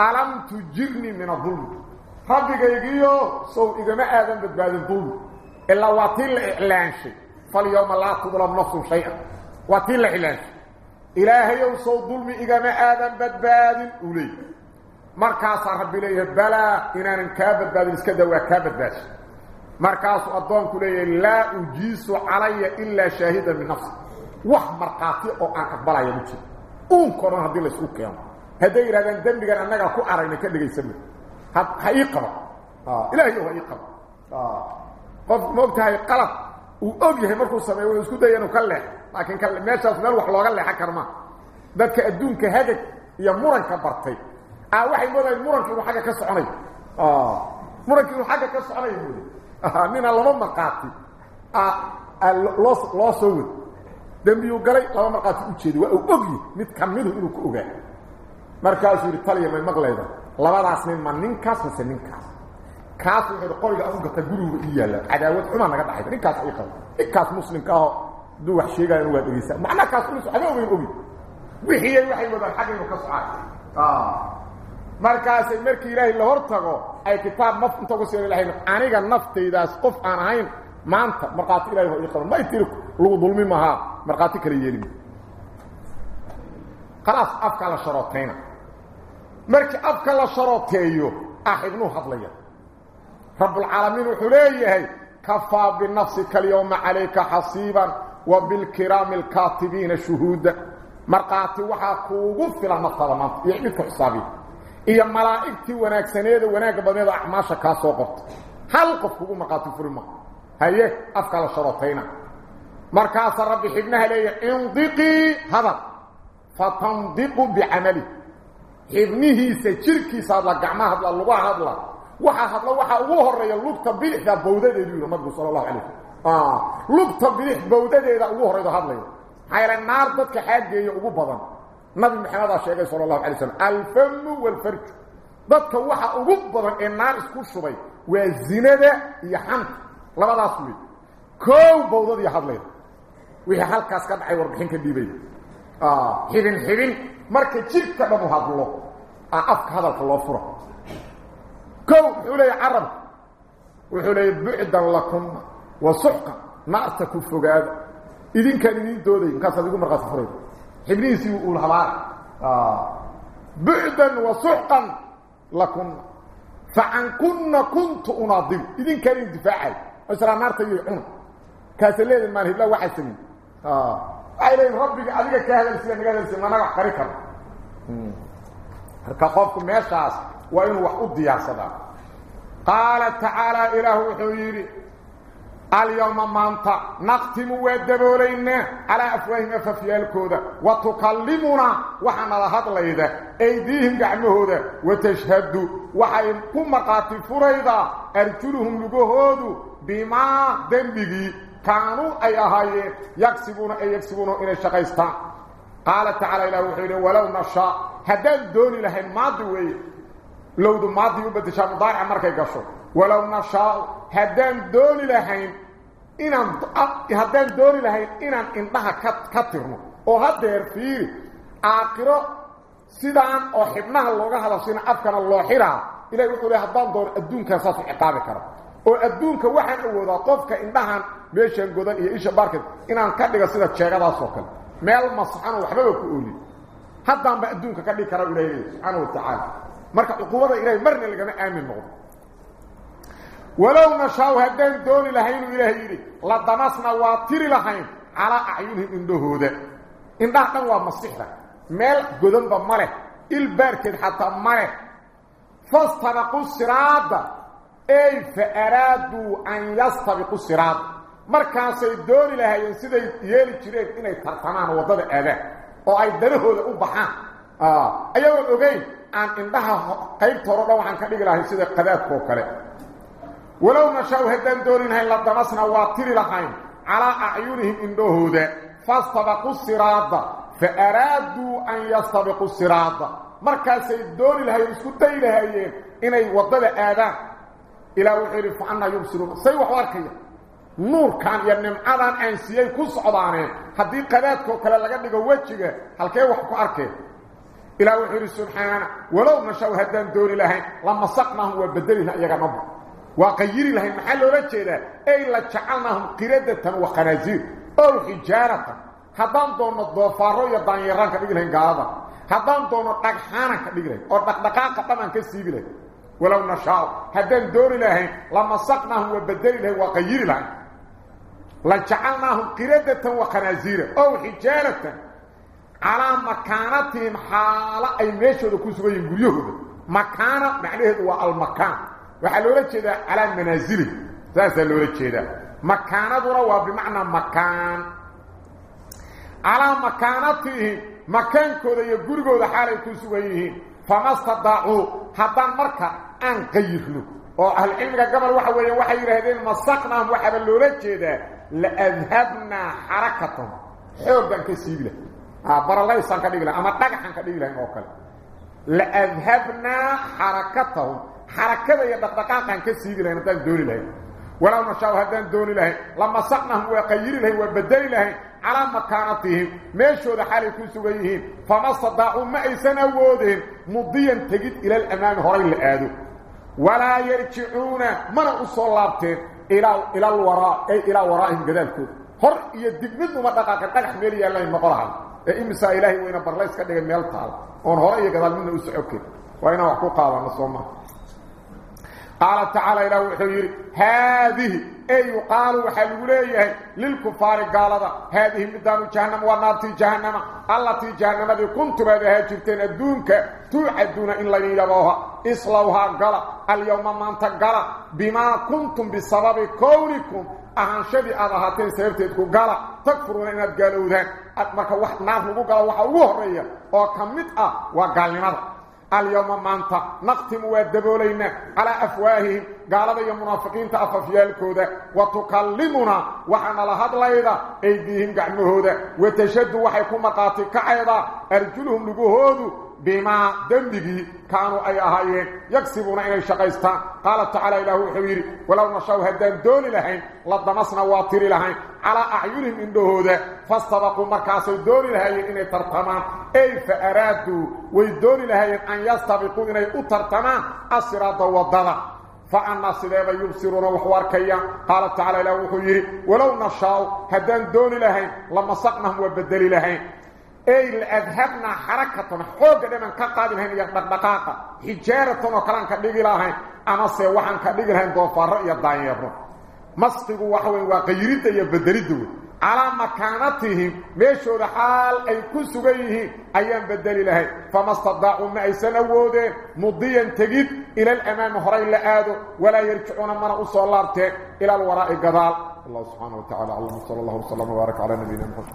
alam tujirnii min adulmi rabbigaygiyo sow igama aadan badbaadin dulmi ilaa waa tii la iclaanshay فاليوم لا تظلم نفس شيئا. وتلع إلى إلهي يوصو الظلم إقام آدم بدباد أولي. مركز رب إليه بلا إنان كابت باد إسكده وكابت باد مركز أدوان كليه لا أجيس علي إلا شاهدا من نفسه وح مركاتي أو أن أقبل يا مجد أون كورونا هدي الله سوك يا مجد هدي رغان دم بغان أنك أكو أرين كده يسمي. هايقرا آه، إلهي هو هايقرا قلت آه. هايقرا uu og yahay markuu sameeyo wuxuu isku daya inuu ka leexo laakiin ka meeshaas meel wax looga leexan karmaa dadka adduunka hagag iyo muranka bartay a waxay moodayen muranka inuu agga ka soconay muranka inuu agga ka soconaya mooda nina laba markhaati loo loo soo wad dembiyuu galay laba markhaati u jeedi waa uu ogyahay mid kamidu inuu ku ogaa markaasuu yidhi taliya may maqlayda labadaas nin ma ninkaas mase ninkaas guriga ii yaalla cadaawad xumaa naga dhaxaysa ninkaas ii qaba ninkaas muslimka aho hadduu wax sheegaayo waa dhegeysaa macnaa kaas ulis waxba ogeyn ogi wixiyay waxay wadaan xagga inuu ka socay markaasay markii ilaahay la hor tago ay kitaab naf inta ugu siina lahayn aniga naftaydaas qof aan ahayn maanta markhaati ilahay waa ii qaban ma tiri lagu dulmi mahaa markhaati kala yeelin khalaas afkaa la sharootayna markii afka la sharooteeyo ah رب العالمين حليه كفى بنفسك اليوم عليك حصيبا وبالكرام الكاتبين شهود. مرقاتي وحاكو في. المطلمات يعني تحصابي إيا ملائكتي وناك سنيدي وناك بنيد أحماشا كاسو قط هل قفكو مرقاتي فرما؟ هي أفكار شرطينا مرقات ربي حبنا هلي انضقي هذا. فتنضق بعملي. ابنه سيشركي سادلا قعما هادلا اللغة هادلا waxa hadla waxa ugu horeeya lugta bidixda bawdadeedu nabiga sallallahu alayhi ah lugta bidix bawdadeeda ugu horeeyo hadlay hayra naar dadka xaageeyo ugu badan nabi maxamed aa sheegay sallallahu alayhi wasallam al-fam wal farj dadka waxa ugu badan ee naar isku shubay waa zinada iyo xant labadaas weey koow bawdadii hadlay wixii halkaas ka dhacay warbixin ka dhiibay ah xibin xibin marka jirka dhamu hadlo afka hadalka loo furo كو حولي عرب وحولي بعدا لكم وسحقا نارتك فقاد إذن كان إذن دودي مكاسا بيقول مرغة فريد. حبنيسي يقول هبار آه. بعدا وسحقا لكم. فعن كنا كنت أناضل. إذن كان اندفاعي أسرع نارتا يعون كاسا ليد المال هبلا واحد سمين آه. أيلين ربك عليك كهذا السيان كهذا السيان ما نقع قريكا هركا خوفكم ميشاس وإنه وحود ديارسدا قال تعالى إله وحيري اليوم مانتا نختم ودبولينا على أفواههم ففيالكودا وتكلمنا وحنا لهذا ليدا أيديهم قعمهودا وتشهدوا وحين كم قاتل فريدا أرجلهم لقوهودوا بما دنبغي كانوا أي يكسبون أي يكسبون إلى الشقيستان. قال تعالى إله وحيري ولو نشاء. هدان دوني لهم ماضي ويه لو دو ماضي وبدشا مضارع dooni lahayn inaan hadan dooni lahayn inaan indhaha ka ka tirno oo hadeer fiiri aaqiro sidaan oo xibnaha looga hadashina afkana loo xiraa ilaa wuxuu leeyahay hadan door adduunka saas u ciqaabi karo oo adduunka waxaan awoodaa qofka indhahan meeshan godan iyo isha barkad inaan ka dhigo sida jeegadaas oo kale meel masaxan waxba ku ooli haddaan ba adduunka ka dhigi kara ilaahay subhanahu wa ta'ala marka uquubada ilaahay marna lagama aamin noqdo walaw nashaw hadan dooni lahayn ilaahay yiri la damasna wa tiri lahayn ala ayunihim indahooda indhaha dhan waa masixda meel godan ba male il barkad hatta male fastabaqu sirada ay fa aradu an sirad markaasay dooni lahaayeen siday yeeli jireen inay tartamaan wadada aada oo ay danahooda u baxaan ah ayagoo ogeyn aan indhaha qaybta hore dhan waxaan ka dhigi lahay sida qadaadka oo kale walow nashaw haddaan dooninahay la damasna waa tiri lahayn calaa acyunihim indhahooda fastabaqu siraada fa araaduu an yastabiqu siraada markaasay dooni lahayen isku day lahaayeen inay waddada aadaan ilaa wuxuu yidhi fa annaa yubsiruuna say wax u arkaya nuurkan iyo nimcadan aan siiyey ku socdaaneen haddii qadaadkaoo kale laga dhigo wejiga halkee wax ku arkeen إلى وحير سبحانه ولو نشاو هدان دوري لهين لما سقناهم وبدلنا إياك نبو. وقيري لهين محل ورجينا أي لجعلناهم قردة وخنازير أو حجارة. هدان دون الضوفارو يدان يران كدق لهين قالبا هدان دون الدقحانا كدق لهين أو دقدقاق طبعا كسيب لهين ولو نشاو هدان دوري لهين لما سقناهم وبدلنا لهين وقيري لهين لجعلناهم قردة وخنازير أو حجارة. على مكانتهم حالة أي ميشهد كسوين قريهود مكانة معنيه هو المكان. وحلولة كده على منازله ذات اللولة كده مكانة روا بمعنى مكان. على مكانتهم مكان كده يقرقوا حالة كسوين فما استطاعوا. حتى مركة أن قيرنوا وأهل العلم قبل وحوين وحي رهدين مسقناهم وحب اللولة كده لأذهبنا حركتهم. كسيبله برليسان كدغلا اما دغخان كدغلا أو كله لاذهبنا حركتهم حركه يدقدقان كسيغلا انت دوري له ولو نشاء هدان دوري له لما سقناهم وقير له وبدل له على مكانتهم ميشود حالي كسوغيهين فما صدعوا ما ايسن اودين مضيا تجد إلى الامام هوري الادو ولا يرجعون من اصلابتين إلى إلى الوراء اي إلى ورائهم قدالكم هر يدبدوا ما دقاق دغخ ميل يالله ايم سا إلهي وين برلس كدغ ميل طال. أون هور اي غال من اسو أوكي. وين واكو قالا نصوما قال تعالى إلى وحير هذه اي يقال وحلوليه إيه للكفار قالوا هذه مدان جهنم ونار جهنم. التي جهنم الذي كنت بها جبتنا دونك توعدون إن لن يلبوها إصلوها قال اليوم ما انت قال بما كنتم بسبب كونكم. Ahaanshadii aad ahaateen sababteed ku gala. Takfuruuna inaad gaalowdaan. Marka wax naar lagu galo waxa ugu horeeya oo ka mid ah waa gaalnimada. اليوم مانتا نختم ودبولينا على أفواههم قال ذي المنافقين تأففيال كودا وتكلمنا وحنا لهذا ليدا أيديهم قعنهودا وتشد وحيكم مقاتل كعيدا أرجلهم لقوهودوا بما دنبغي كانوا أي أهايين يكسبون إلى الشقيستان قال تعالى إله حبيري ولو نشاو هدان دون لهين لضمسنا واتر لهين. على أعينهم إنه فاستبقوا مركاسوا دون لهين إنه ترتمان أي فأرادوا ويدون لهين أن يستبقوا إنه أترتمان الصراط والضلع فأنا سيديبا يبصرون وحواركيا قال تعالى إله حبيري ولو نشاو هدان دون لهين لما سقناهم وبدل لهين. أي لأذهبنا حركة حوق دمان كقادم هين يقدقاقا حجارة وكلان كدقي لهين اما سيوحان كدقي لهين دوفار رأي الدائر مسقق وحوين وغيرد يبدلد على مكانتهم ميشو حال أي كسوغيه أيام بدل لهين فما استطاعوا ما اي سنوودين مضيا تجد إلى الأمام هرين لآدو. ولا يرجعون أصول الله إلى الوراء قضال الله سبحانه وتعالى. علم صلى الله وسلم وبارك على نبينا محمد.